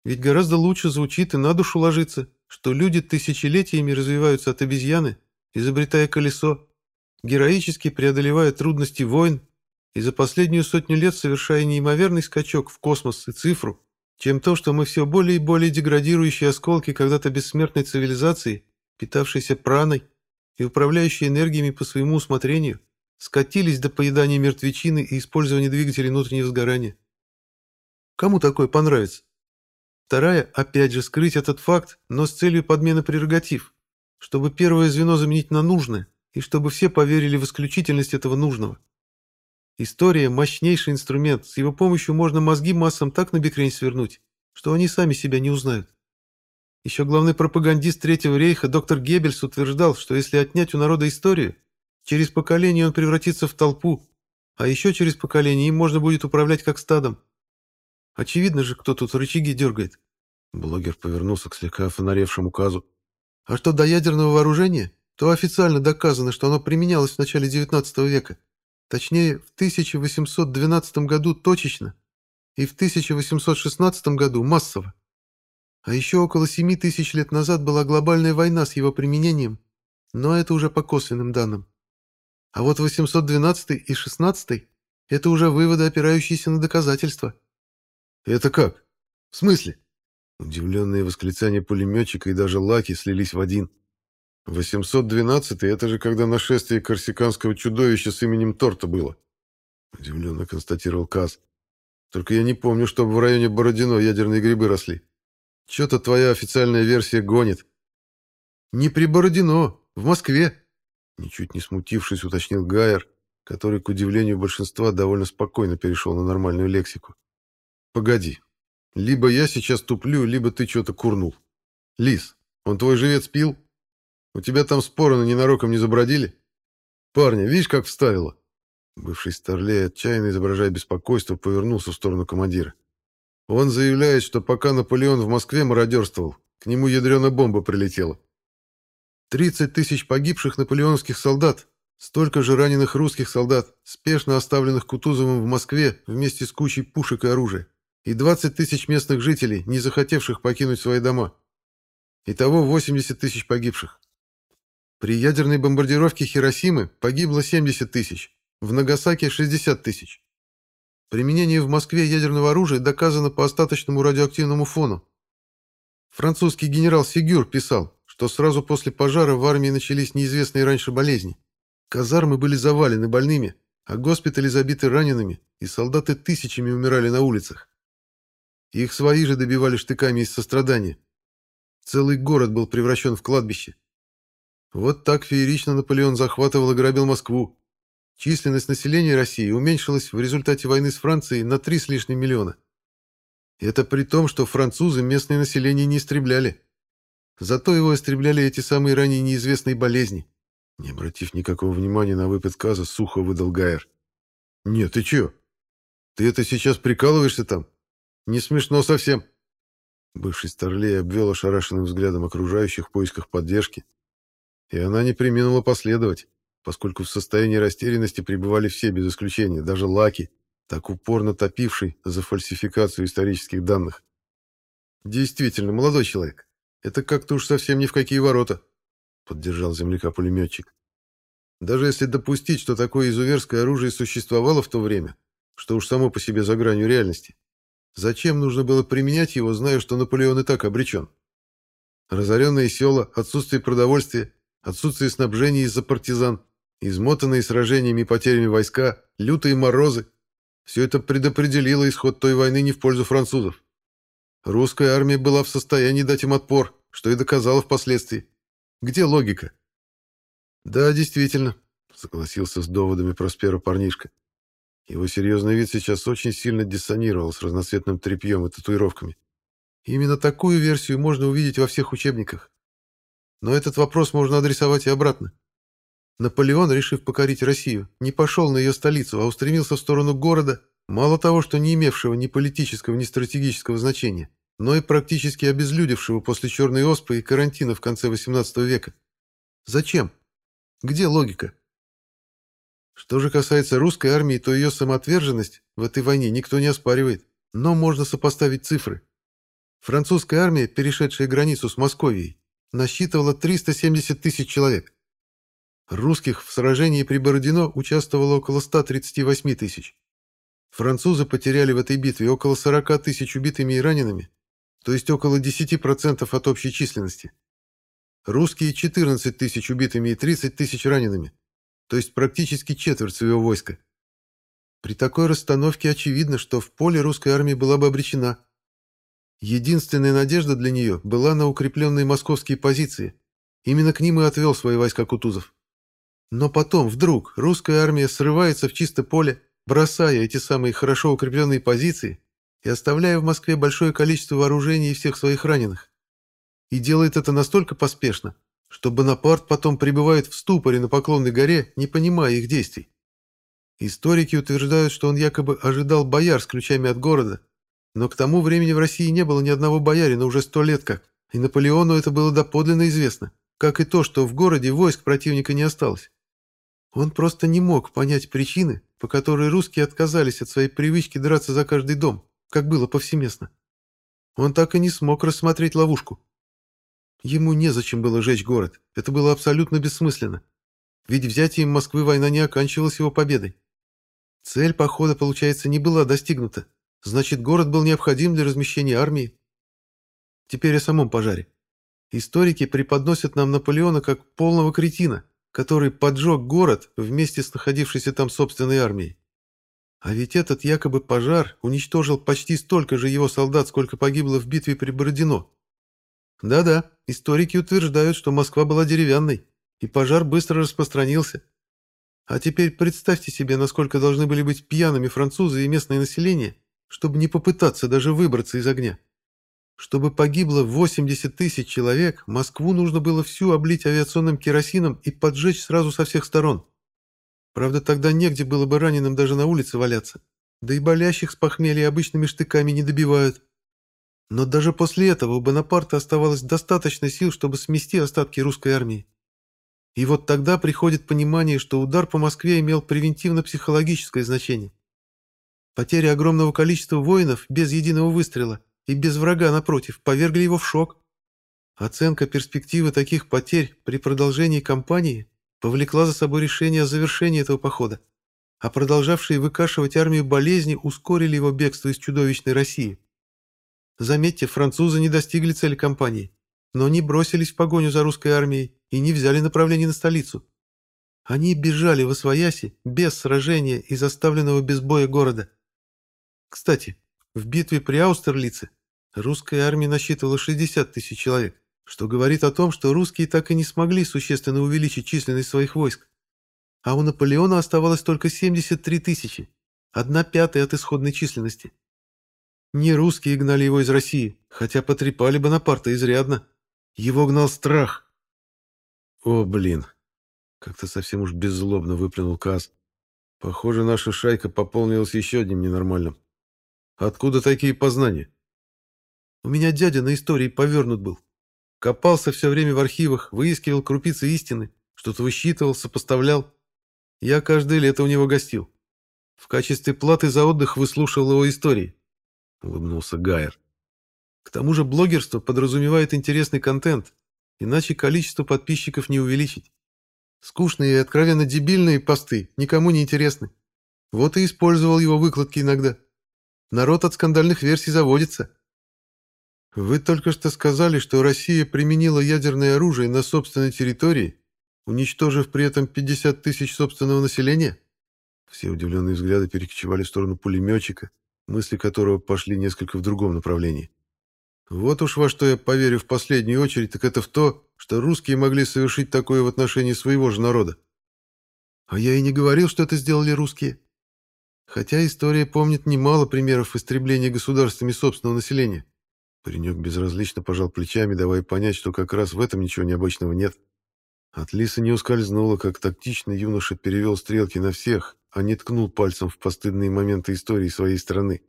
Ведь гораздо лучше звучит и на душу ложится, что люди тысячелетиями развиваются от обезьяны, изобретая колесо, героически преодолевая трудности войн и за последнюю сотню лет совершая неимоверный скачок в космос и цифру, чем то, что мы все более и более деградирующие осколки когда-то бессмертной цивилизации, питавшейся праной и управляющей энергиями по своему усмотрению, скатились до поедания мертвечины и использования двигателей внутреннего сгорания. Кому такое понравится? Вторая, опять же, скрыть этот факт, но с целью подмены прерогатив, чтобы первое звено заменить на нужное, и чтобы все поверили в исключительность этого нужного. История – мощнейший инструмент, с его помощью можно мозги массам так на бекрень свернуть, что они сами себя не узнают. Еще главный пропагандист Третьего рейха доктор Геббельс утверждал, что если отнять у народа историю, через поколение он превратится в толпу, а еще через поколение им можно будет управлять как стадом. Очевидно же, кто тут рычаги дергает. Блогер повернулся к слегка фонаревшему казу. А что до ядерного вооружения, то официально доказано, что оно применялось в начале XIX века. Точнее, в 1812 году точечно и в 1816 году массово. А еще около семи тысяч лет назад была глобальная война с его применением, но это уже по косвенным данным. А вот 812 и 16 – это уже выводы, опирающиеся на доказательства. «Это как? В смысле?» Удивленные восклицания пулеметчика и даже Лаки слились в один. 812 это же когда нашествие корсиканского чудовища с именем Торта было. Удивленно констатировал Каз. Только я не помню, чтобы в районе Бородино ядерные грибы росли. Что-то твоя официальная версия гонит. Не при Бородино, в Москве. Ничуть не смутившись, уточнил Гайер, который, к удивлению большинства, довольно спокойно перешел на нормальную лексику. Погоди. Либо я сейчас туплю, либо ты что-то курнул. Лис, он твой живец пил? У тебя там споры на ненароком не забродили? Парня, видишь, как вставило? Бывший старлей, отчаянно изображая беспокойство, повернулся в сторону командира. Он заявляет, что пока Наполеон в Москве мародерствовал, к нему ядрена бомба прилетела. 30 тысяч погибших наполеоновских солдат, столько же раненых русских солдат, спешно оставленных Кутузовым в Москве вместе с кучей пушек и оружия, и 20 тысяч местных жителей, не захотевших покинуть свои дома. Итого 80 тысяч погибших. При ядерной бомбардировке Хиросимы погибло 70 тысяч, в Нагасаки 60 тысяч. Применение в Москве ядерного оружия доказано по остаточному радиоактивному фону. Французский генерал Сигюр писал, что сразу после пожара в армии начались неизвестные раньше болезни. Казармы были завалены больными, а госпитали забиты ранеными, и солдаты тысячами умирали на улицах. Их свои же добивали штыками из сострадания. Целый город был превращен в кладбище. Вот так феерично Наполеон захватывал и грабил Москву. Численность населения России уменьшилась в результате войны с Францией на три с лишним миллиона. Это при том, что французы местное население не истребляли. Зато его истребляли эти самые ранее неизвестные болезни. Не обратив никакого внимания на выпад Каза, сухо выдал Гайер. «Нет, ты чё? Ты это сейчас прикалываешься там? Не смешно совсем!» Бывший старлей обвел ошарашенным взглядом окружающих в поисках поддержки, и она не приминула последовать, поскольку в состоянии растерянности пребывали все без исключения, даже Лаки, так упорно топивший за фальсификацию исторических данных. «Действительно, молодой человек, это как-то уж совсем ни в какие ворота», — поддержал земляка-пулеметчик. «Даже если допустить, что такое изуверское оружие существовало в то время, что уж само по себе за гранью реальности, зачем нужно было применять его, зная, что Наполеон и так обречен? Разоренные села, отсутствие продовольствия, отсутствие снабжения из-за партизан, измотанные сражениями и потерями войска, лютые морозы — все это предопределило исход той войны не в пользу французов. Русская армия была в состоянии дать им отпор, что и доказала впоследствии. Где логика? Да, действительно, согласился с доводами Проспера парнишка. Его серьезный вид сейчас очень сильно диссонировал с разноцветным тряпьем и татуировками. Именно такую версию можно увидеть во всех учебниках. Но этот вопрос можно адресовать и обратно. Наполеон, решив покорить Россию, не пошел на ее столицу, а устремился в сторону города, мало того, что не имевшего ни политического, ни стратегического значения, но и практически обезлюдевшего после черной оспы и карантина в конце XVIII века. Зачем? Где логика? Что же касается русской армии, то ее самоотверженность в этой войне никто не оспаривает, но можно сопоставить цифры. Французская армия, перешедшая границу с Московией, насчитывала 370 тысяч человек. Русских в сражении при Бородино участвовало около 138 тысяч. Французы потеряли в этой битве около 40 тысяч убитыми и ранеными, то есть около 10% от общей численности. Русские 14 тысяч убитыми и 30 тысяч ранеными, то есть практически четверть своего войска. При такой расстановке очевидно, что в поле русская армия была бы обречена. Единственная надежда для нее была на укрепленные московские позиции. Именно к ним и отвел свои войска Кутузов. Но потом, вдруг, русская армия срывается в чисто поле, бросая эти самые хорошо укрепленные позиции и оставляя в Москве большое количество вооружений и всех своих раненых. И делает это настолько поспешно, что Бонапарт потом пребывает в ступоре на Поклонной горе, не понимая их действий. Историки утверждают, что он якобы ожидал бояр с ключами от города, но к тому времени в России не было ни одного боярина уже сто лет как, и Наполеону это было доподлинно известно, как и то, что в городе войск противника не осталось. Он просто не мог понять причины, по которой русские отказались от своей привычки драться за каждый дом, как было повсеместно. Он так и не смог рассмотреть ловушку. Ему незачем было жечь город, это было абсолютно бессмысленно. Ведь взятием Москвы война не оканчивалась его победой. Цель похода, получается, не была достигнута. Значит, город был необходим для размещения армии. Теперь о самом пожаре. Историки преподносят нам Наполеона как полного кретина, который поджег город вместе с находившейся там собственной армией. А ведь этот якобы пожар уничтожил почти столько же его солдат, сколько погибло в битве при Бородино. Да-да, историки утверждают, что Москва была деревянной, и пожар быстро распространился. А теперь представьте себе, насколько должны были быть пьяными французы и местное население, чтобы не попытаться даже выбраться из огня. Чтобы погибло 80 тысяч человек, Москву нужно было всю облить авиационным керосином и поджечь сразу со всех сторон. Правда, тогда негде было бы раненым даже на улице валяться. Да и болящих с похмелья обычными штыками не добивают. Но даже после этого у Бонапарта оставалось достаточно сил, чтобы смести остатки русской армии. И вот тогда приходит понимание, что удар по Москве имел превентивно-психологическое значение. Потеря огромного количества воинов без единого выстрела и без врага напротив повергли его в шок. Оценка перспективы таких потерь при продолжении кампании повлекла за собой решение о завершении этого похода, а продолжавшие выкашивать армию болезни ускорили его бегство из чудовищной России. Заметьте, французы не достигли цели кампании, но не бросились в погоню за русской армией и не взяли направление на столицу. Они бежали в Освояси без сражения и заставленного без боя города. Кстати, в битве при Аустерлице русская армия насчитывала 60 тысяч человек, что говорит о том, что русские так и не смогли существенно увеличить численность своих войск. А у Наполеона оставалось только 73 тысячи, одна пятая от исходной численности. Не русские гнали его из России, хотя потрепали Бонапарта изрядно. Его гнал страх. О, блин. Как-то совсем уж беззлобно выплюнул Каз. Похоже, наша шайка пополнилась еще одним ненормальным. Откуда такие познания? У меня дядя на истории повернут был. Копался все время в архивах, выискивал крупицы истины, что-то высчитывал, сопоставлял. Я каждое лето у него гостил. В качестве платы за отдых выслушивал его истории. — улыбнулся Гайер. «К тому же блогерство подразумевает интересный контент, иначе количество подписчиков не увеличить. Скучные и откровенно дебильные посты никому не интересны. Вот и использовал его выкладки иногда. Народ от скандальных версий заводится». «Вы только что сказали, что Россия применила ядерное оружие на собственной территории, уничтожив при этом 50 тысяч собственного населения?» Все удивленные взгляды перекочевали в сторону пулеметчика, мысли которого пошли несколько в другом направлении. Вот уж во что я поверю в последнюю очередь, так это в то, что русские могли совершить такое в отношении своего же народа. А я и не говорил, что это сделали русские. Хотя история помнит немало примеров истребления государствами собственного населения. Паренек безразлично пожал плечами, давая понять, что как раз в этом ничего необычного нет. От Лисы не ускользнуло, как тактично юноша перевел стрелки на всех, а не ткнул пальцем в постыдные моменты истории своей страны,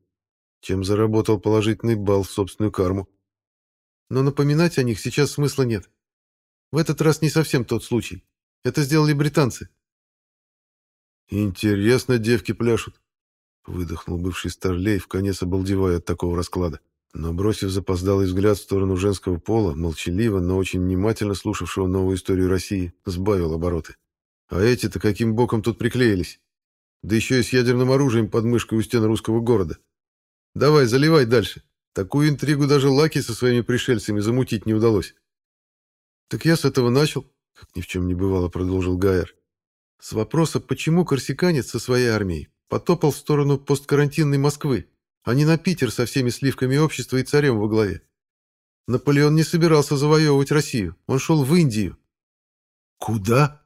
чем заработал положительный балл в собственную карму. Но напоминать о них сейчас смысла нет. В этот раз не совсем тот случай. Это сделали британцы. «Интересно девки пляшут», — выдохнул бывший старлей, в конец обалдевая от такого расклада. Но, бросив запоздалый взгляд в сторону женского пола, молчаливо, но очень внимательно слушавшего новую историю России, сбавил обороты. «А эти-то каким боком тут приклеились?» Да еще и с ядерным оружием под мышкой у стен русского города. Давай, заливай дальше. Такую интригу даже Лаки со своими пришельцами замутить не удалось. Так я с этого начал, как ни в чем не бывало, продолжил Гайер. С вопроса, почему корсиканец со своей армией потопал в сторону посткарантинной Москвы, а не на Питер со всеми сливками общества и царем во главе. Наполеон не собирался завоевывать Россию, он шел в Индию. «Куда?»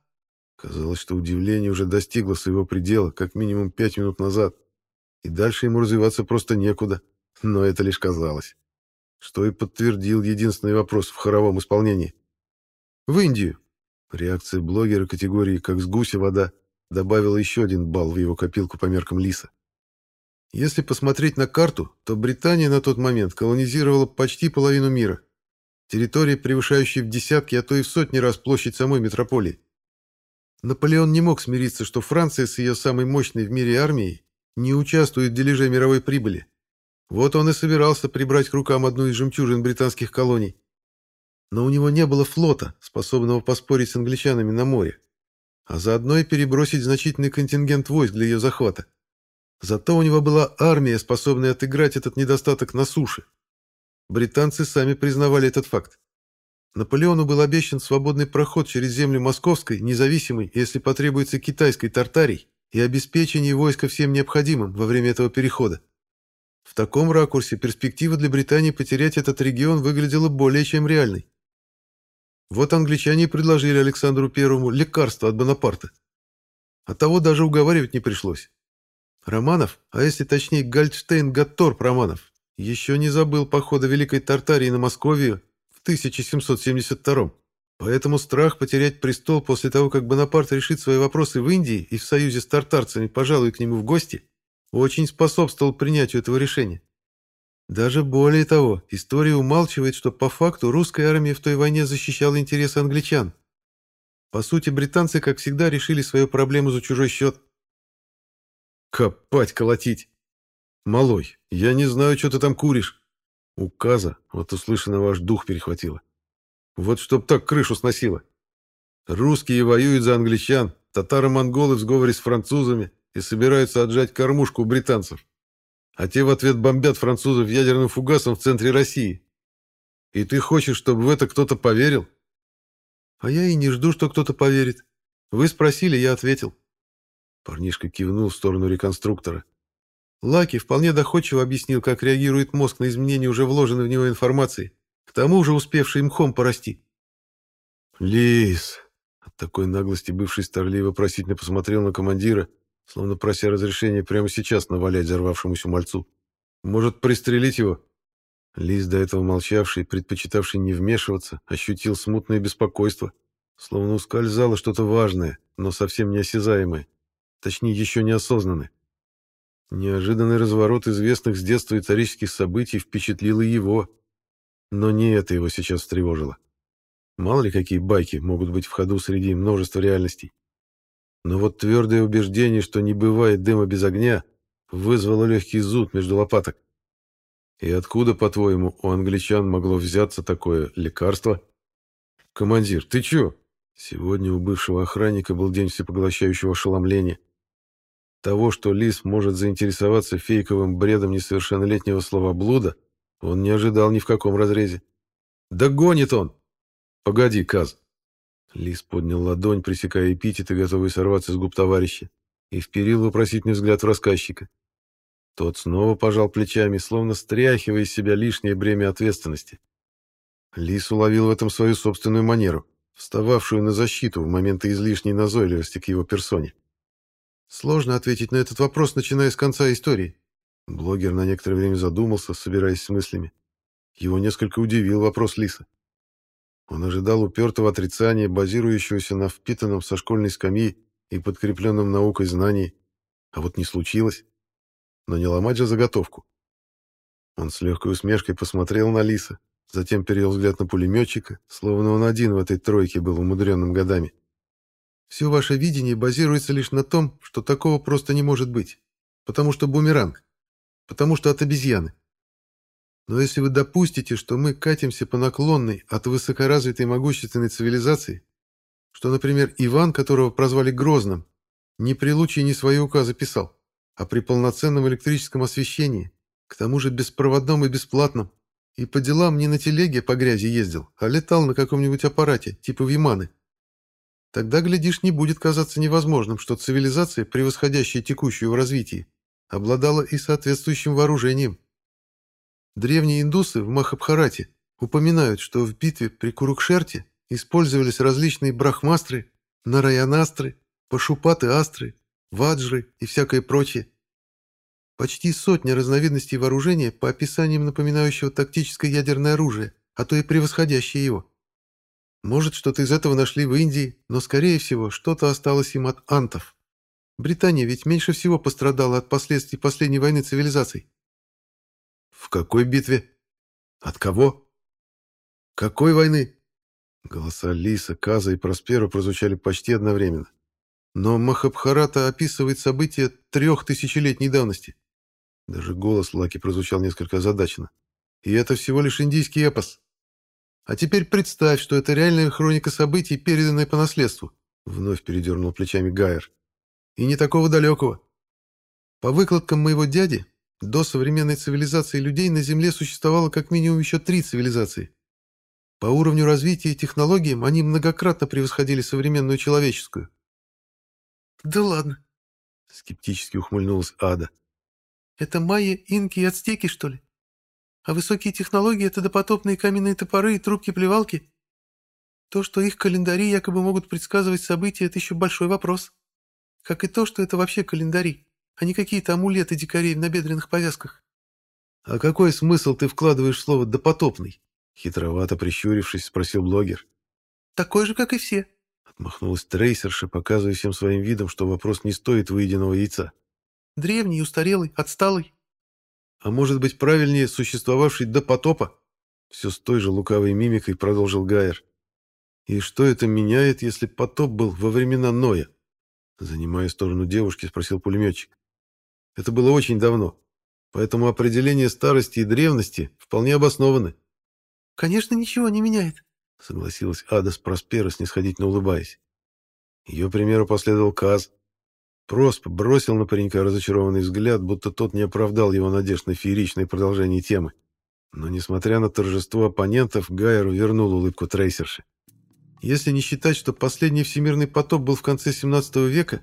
Казалось, что удивление уже достигло своего предела, как минимум пять минут назад, и дальше ему развиваться просто некуда. Но это лишь казалось. Что и подтвердил единственный вопрос в хоровом исполнении. «В Индию!» Реакция блогера категории «как с гуся вода» добавила еще один балл в его копилку по меркам Лиса. Если посмотреть на карту, то Британия на тот момент колонизировала почти половину мира. Территория, превышающая в десятки, а то и в сотни раз площадь самой метрополии. Наполеон не мог смириться, что Франция с ее самой мощной в мире армией не участвует в дележе мировой прибыли. Вот он и собирался прибрать к рукам одну из жемчужин британских колоний. Но у него не было флота, способного поспорить с англичанами на море, а заодно и перебросить значительный контингент войск для ее захвата. Зато у него была армия, способная отыграть этот недостаток на суше. Британцы сами признавали этот факт. Наполеону был обещан свободный проход через землю московской, независимой, если потребуется китайской Тартарий, и обеспечение войска всем необходимым во время этого перехода. В таком ракурсе перспектива для Британии потерять этот регион выглядела более чем реальной. Вот англичане предложили Александру Первому лекарство от Бонапарта. От того даже уговаривать не пришлось. Романов, а если точнее Гальдштейн Гатторп Романов, еще не забыл похода Великой Тартарии на Московию в 1772 Поэтому страх потерять престол после того, как Бонапарт решит свои вопросы в Индии и в союзе с тартарцами пожалуй к нему в гости, очень способствовал принятию этого решения. Даже более того, история умалчивает, что по факту русская армия в той войне защищала интересы англичан. По сути, британцы, как всегда, решили свою проблему за чужой счет. Копать, колотить. Малой, я не знаю, что ты там куришь. Указа, вот услышано ваш дух перехватило. Вот чтоб так крышу сносило. Русские воюют за англичан, татаро-монголы в сговоре с французами и собираются отжать кормушку у британцев. А те в ответ бомбят французов ядерным фугасом в центре России. И ты хочешь, чтобы в это кто-то поверил? А я и не жду, что кто-то поверит. Вы спросили, я ответил. Парнишка кивнул в сторону реконструктора. Лаки вполне доходчиво объяснил, как реагирует мозг на изменения уже вложенной в него информации к тому же успевший мхом порасти. «Лис!» От такой наглости бывший старлей вопросительно посмотрел на командира, словно прося разрешения прямо сейчас навалять взорвавшемуся мальцу. «Может, пристрелить его?» Лис, до этого молчавший, предпочитавший не вмешиваться, ощутил смутное беспокойство, словно ускользало что-то важное, но совсем неосязаемое, точнее, еще неосознанное. Неожиданный разворот известных с детства исторических событий впечатлил и его, но не это его сейчас встревожило. Мало ли какие байки могут быть в ходу среди множества реальностей. Но вот твердое убеждение, что не бывает дыма без огня, вызвало легкий зуд между лопаток. И откуда, по-твоему, у англичан могло взяться такое лекарство? Командир, ты чё? Сегодня у бывшего охранника был день всепоглощающего ошеломления. Того, что Лис может заинтересоваться фейковым бредом несовершеннолетнего словоблуда, он не ожидал ни в каком разрезе. «Да гонит он!» «Погоди, Каз!» Лис поднял ладонь, пресекая эпитеты, готовый сорваться с губ товарища, и вперил вопросительный взгляд в рассказчика. Тот снова пожал плечами, словно стряхивая из себя лишнее бремя ответственности. Лис уловил в этом свою собственную манеру, встававшую на защиту в моменты излишней назойливости к его персоне. Сложно ответить на этот вопрос, начиная с конца истории. Блогер на некоторое время задумался, собираясь с мыслями. Его несколько удивил вопрос Лиса. Он ожидал упертого отрицания, базирующегося на впитанном со школьной скамьи и подкрепленном наукой знании. А вот не случилось. Но не ломать же заготовку. Он с легкой усмешкой посмотрел на Лиса, затем перевел взгляд на пулеметчика, словно он один в этой тройке был умудренным годами. «Все ваше видение базируется лишь на том, что такого просто не может быть, потому что бумеранг потому что от обезьяны. Но если вы допустите, что мы катимся по наклонной от высокоразвитой могущественной цивилизации, что, например, Иван, которого прозвали Грозным, не при луче не свои указы писал, а при полноценном электрическом освещении, к тому же беспроводном и бесплатном, и по делам не на телеге по грязи ездил, а летал на каком-нибудь аппарате, типа Виманы, тогда, глядишь, не будет казаться невозможным, что цивилизация, превосходящая текущую в развитии, обладала и соответствующим вооружением. Древние индусы в Махабхарате упоминают, что в битве при Курукшерте использовались различные брахмастры, нараянастры, пашупаты-астры, ваджры и всякое прочее. Почти сотня разновидностей вооружения по описаниям напоминающего тактическое ядерное оружие, а то и превосходящее его. Может, что-то из этого нашли в Индии, но, скорее всего, что-то осталось им от антов. Британия ведь меньше всего пострадала от последствий последней войны цивилизаций. В какой битве? От кого? Какой войны? Голоса Лиса, Каза и Проспера прозвучали почти одновременно. Но Махабхарата описывает события трех тысячелетней давности. Даже голос Лаки прозвучал несколько озадаченно. И это всего лишь индийский эпос. А теперь представь, что это реальная хроника событий, переданная по наследству. Вновь передернул плечами Гайер. И не такого далекого. По выкладкам моего дяди, до современной цивилизации людей на Земле существовало как минимум еще три цивилизации. По уровню развития и технологиям они многократно превосходили современную человеческую. «Да ладно!» Скептически ухмыльнулась Ада. Это майя, инки и ацтеки, что ли? А высокие технологии — это допотопные каменные топоры и трубки-плевалки? То, что их календари якобы могут предсказывать события, это еще большой вопрос. Как и то, что это вообще календари, а не какие-то амулеты дикарей в набедренных повязках. «А какой смысл ты вкладываешь в слово «допотопный»?» Хитровато прищурившись, спросил блогер. «Такой же, как и все». Отмахнулась трейсерша, показывая всем своим видом, что вопрос не стоит выеденного яйца. «Древний, устарелый, отсталый». «А может быть, правильнее существовавший до потопа?» Все с той же лукавой мимикой продолжил Гайер. «И что это меняет, если потоп был во времена Ноя?» Занимая сторону девушки, спросил пулеметчик. «Это было очень давно, поэтому определение старости и древности вполне обоснованы». «Конечно, ничего не меняет», — согласилась Ада с Проспера, снисходительно улыбаясь. Ее примеру последовал Каз. Просп бросил на паренька разочарованный взгляд, будто тот не оправдал его надежд на фееричное продолжение темы. Но, несмотря на торжество оппонентов, Гайеру вернул улыбку трейсерши. Если не считать, что последний всемирный потоп был в конце 17 века,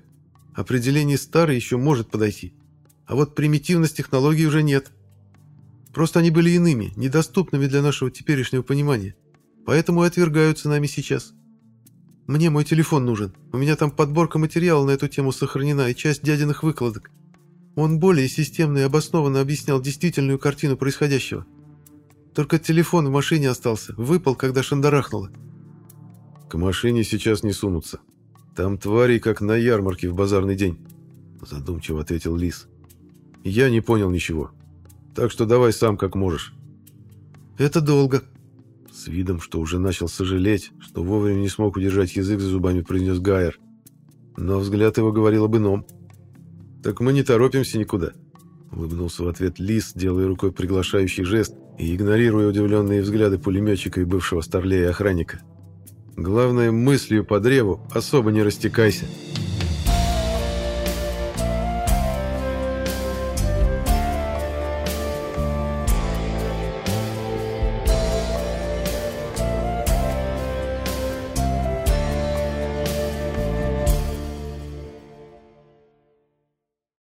определение старый еще может подойти. А вот примитивность технологий уже нет. Просто они были иными, недоступными для нашего теперешнего понимания. Поэтому и отвергаются нами сейчас. Мне мой телефон нужен. У меня там подборка материала на эту тему сохранена и часть дядиных выкладок. Он более системно и обоснованно объяснял действительную картину происходящего. Только телефон в машине остался, выпал, когда шандарахнуло. К машине сейчас не сунутся. Там твари, как на ярмарке в базарный день, задумчиво ответил Лис. Я не понял ничего. Так что давай сам как можешь. Это долго. С видом, что уже начал сожалеть, что вовремя не смог удержать язык за зубами, произнес Гайер. Но взгляд его говорил об ином. «Так мы не торопимся никуда», — улыбнулся в ответ Лис, делая рукой приглашающий жест и игнорируя удивленные взгляды пулеметчика и бывшего старлея охранника. Главное, мыслью по древу особо не растекайся.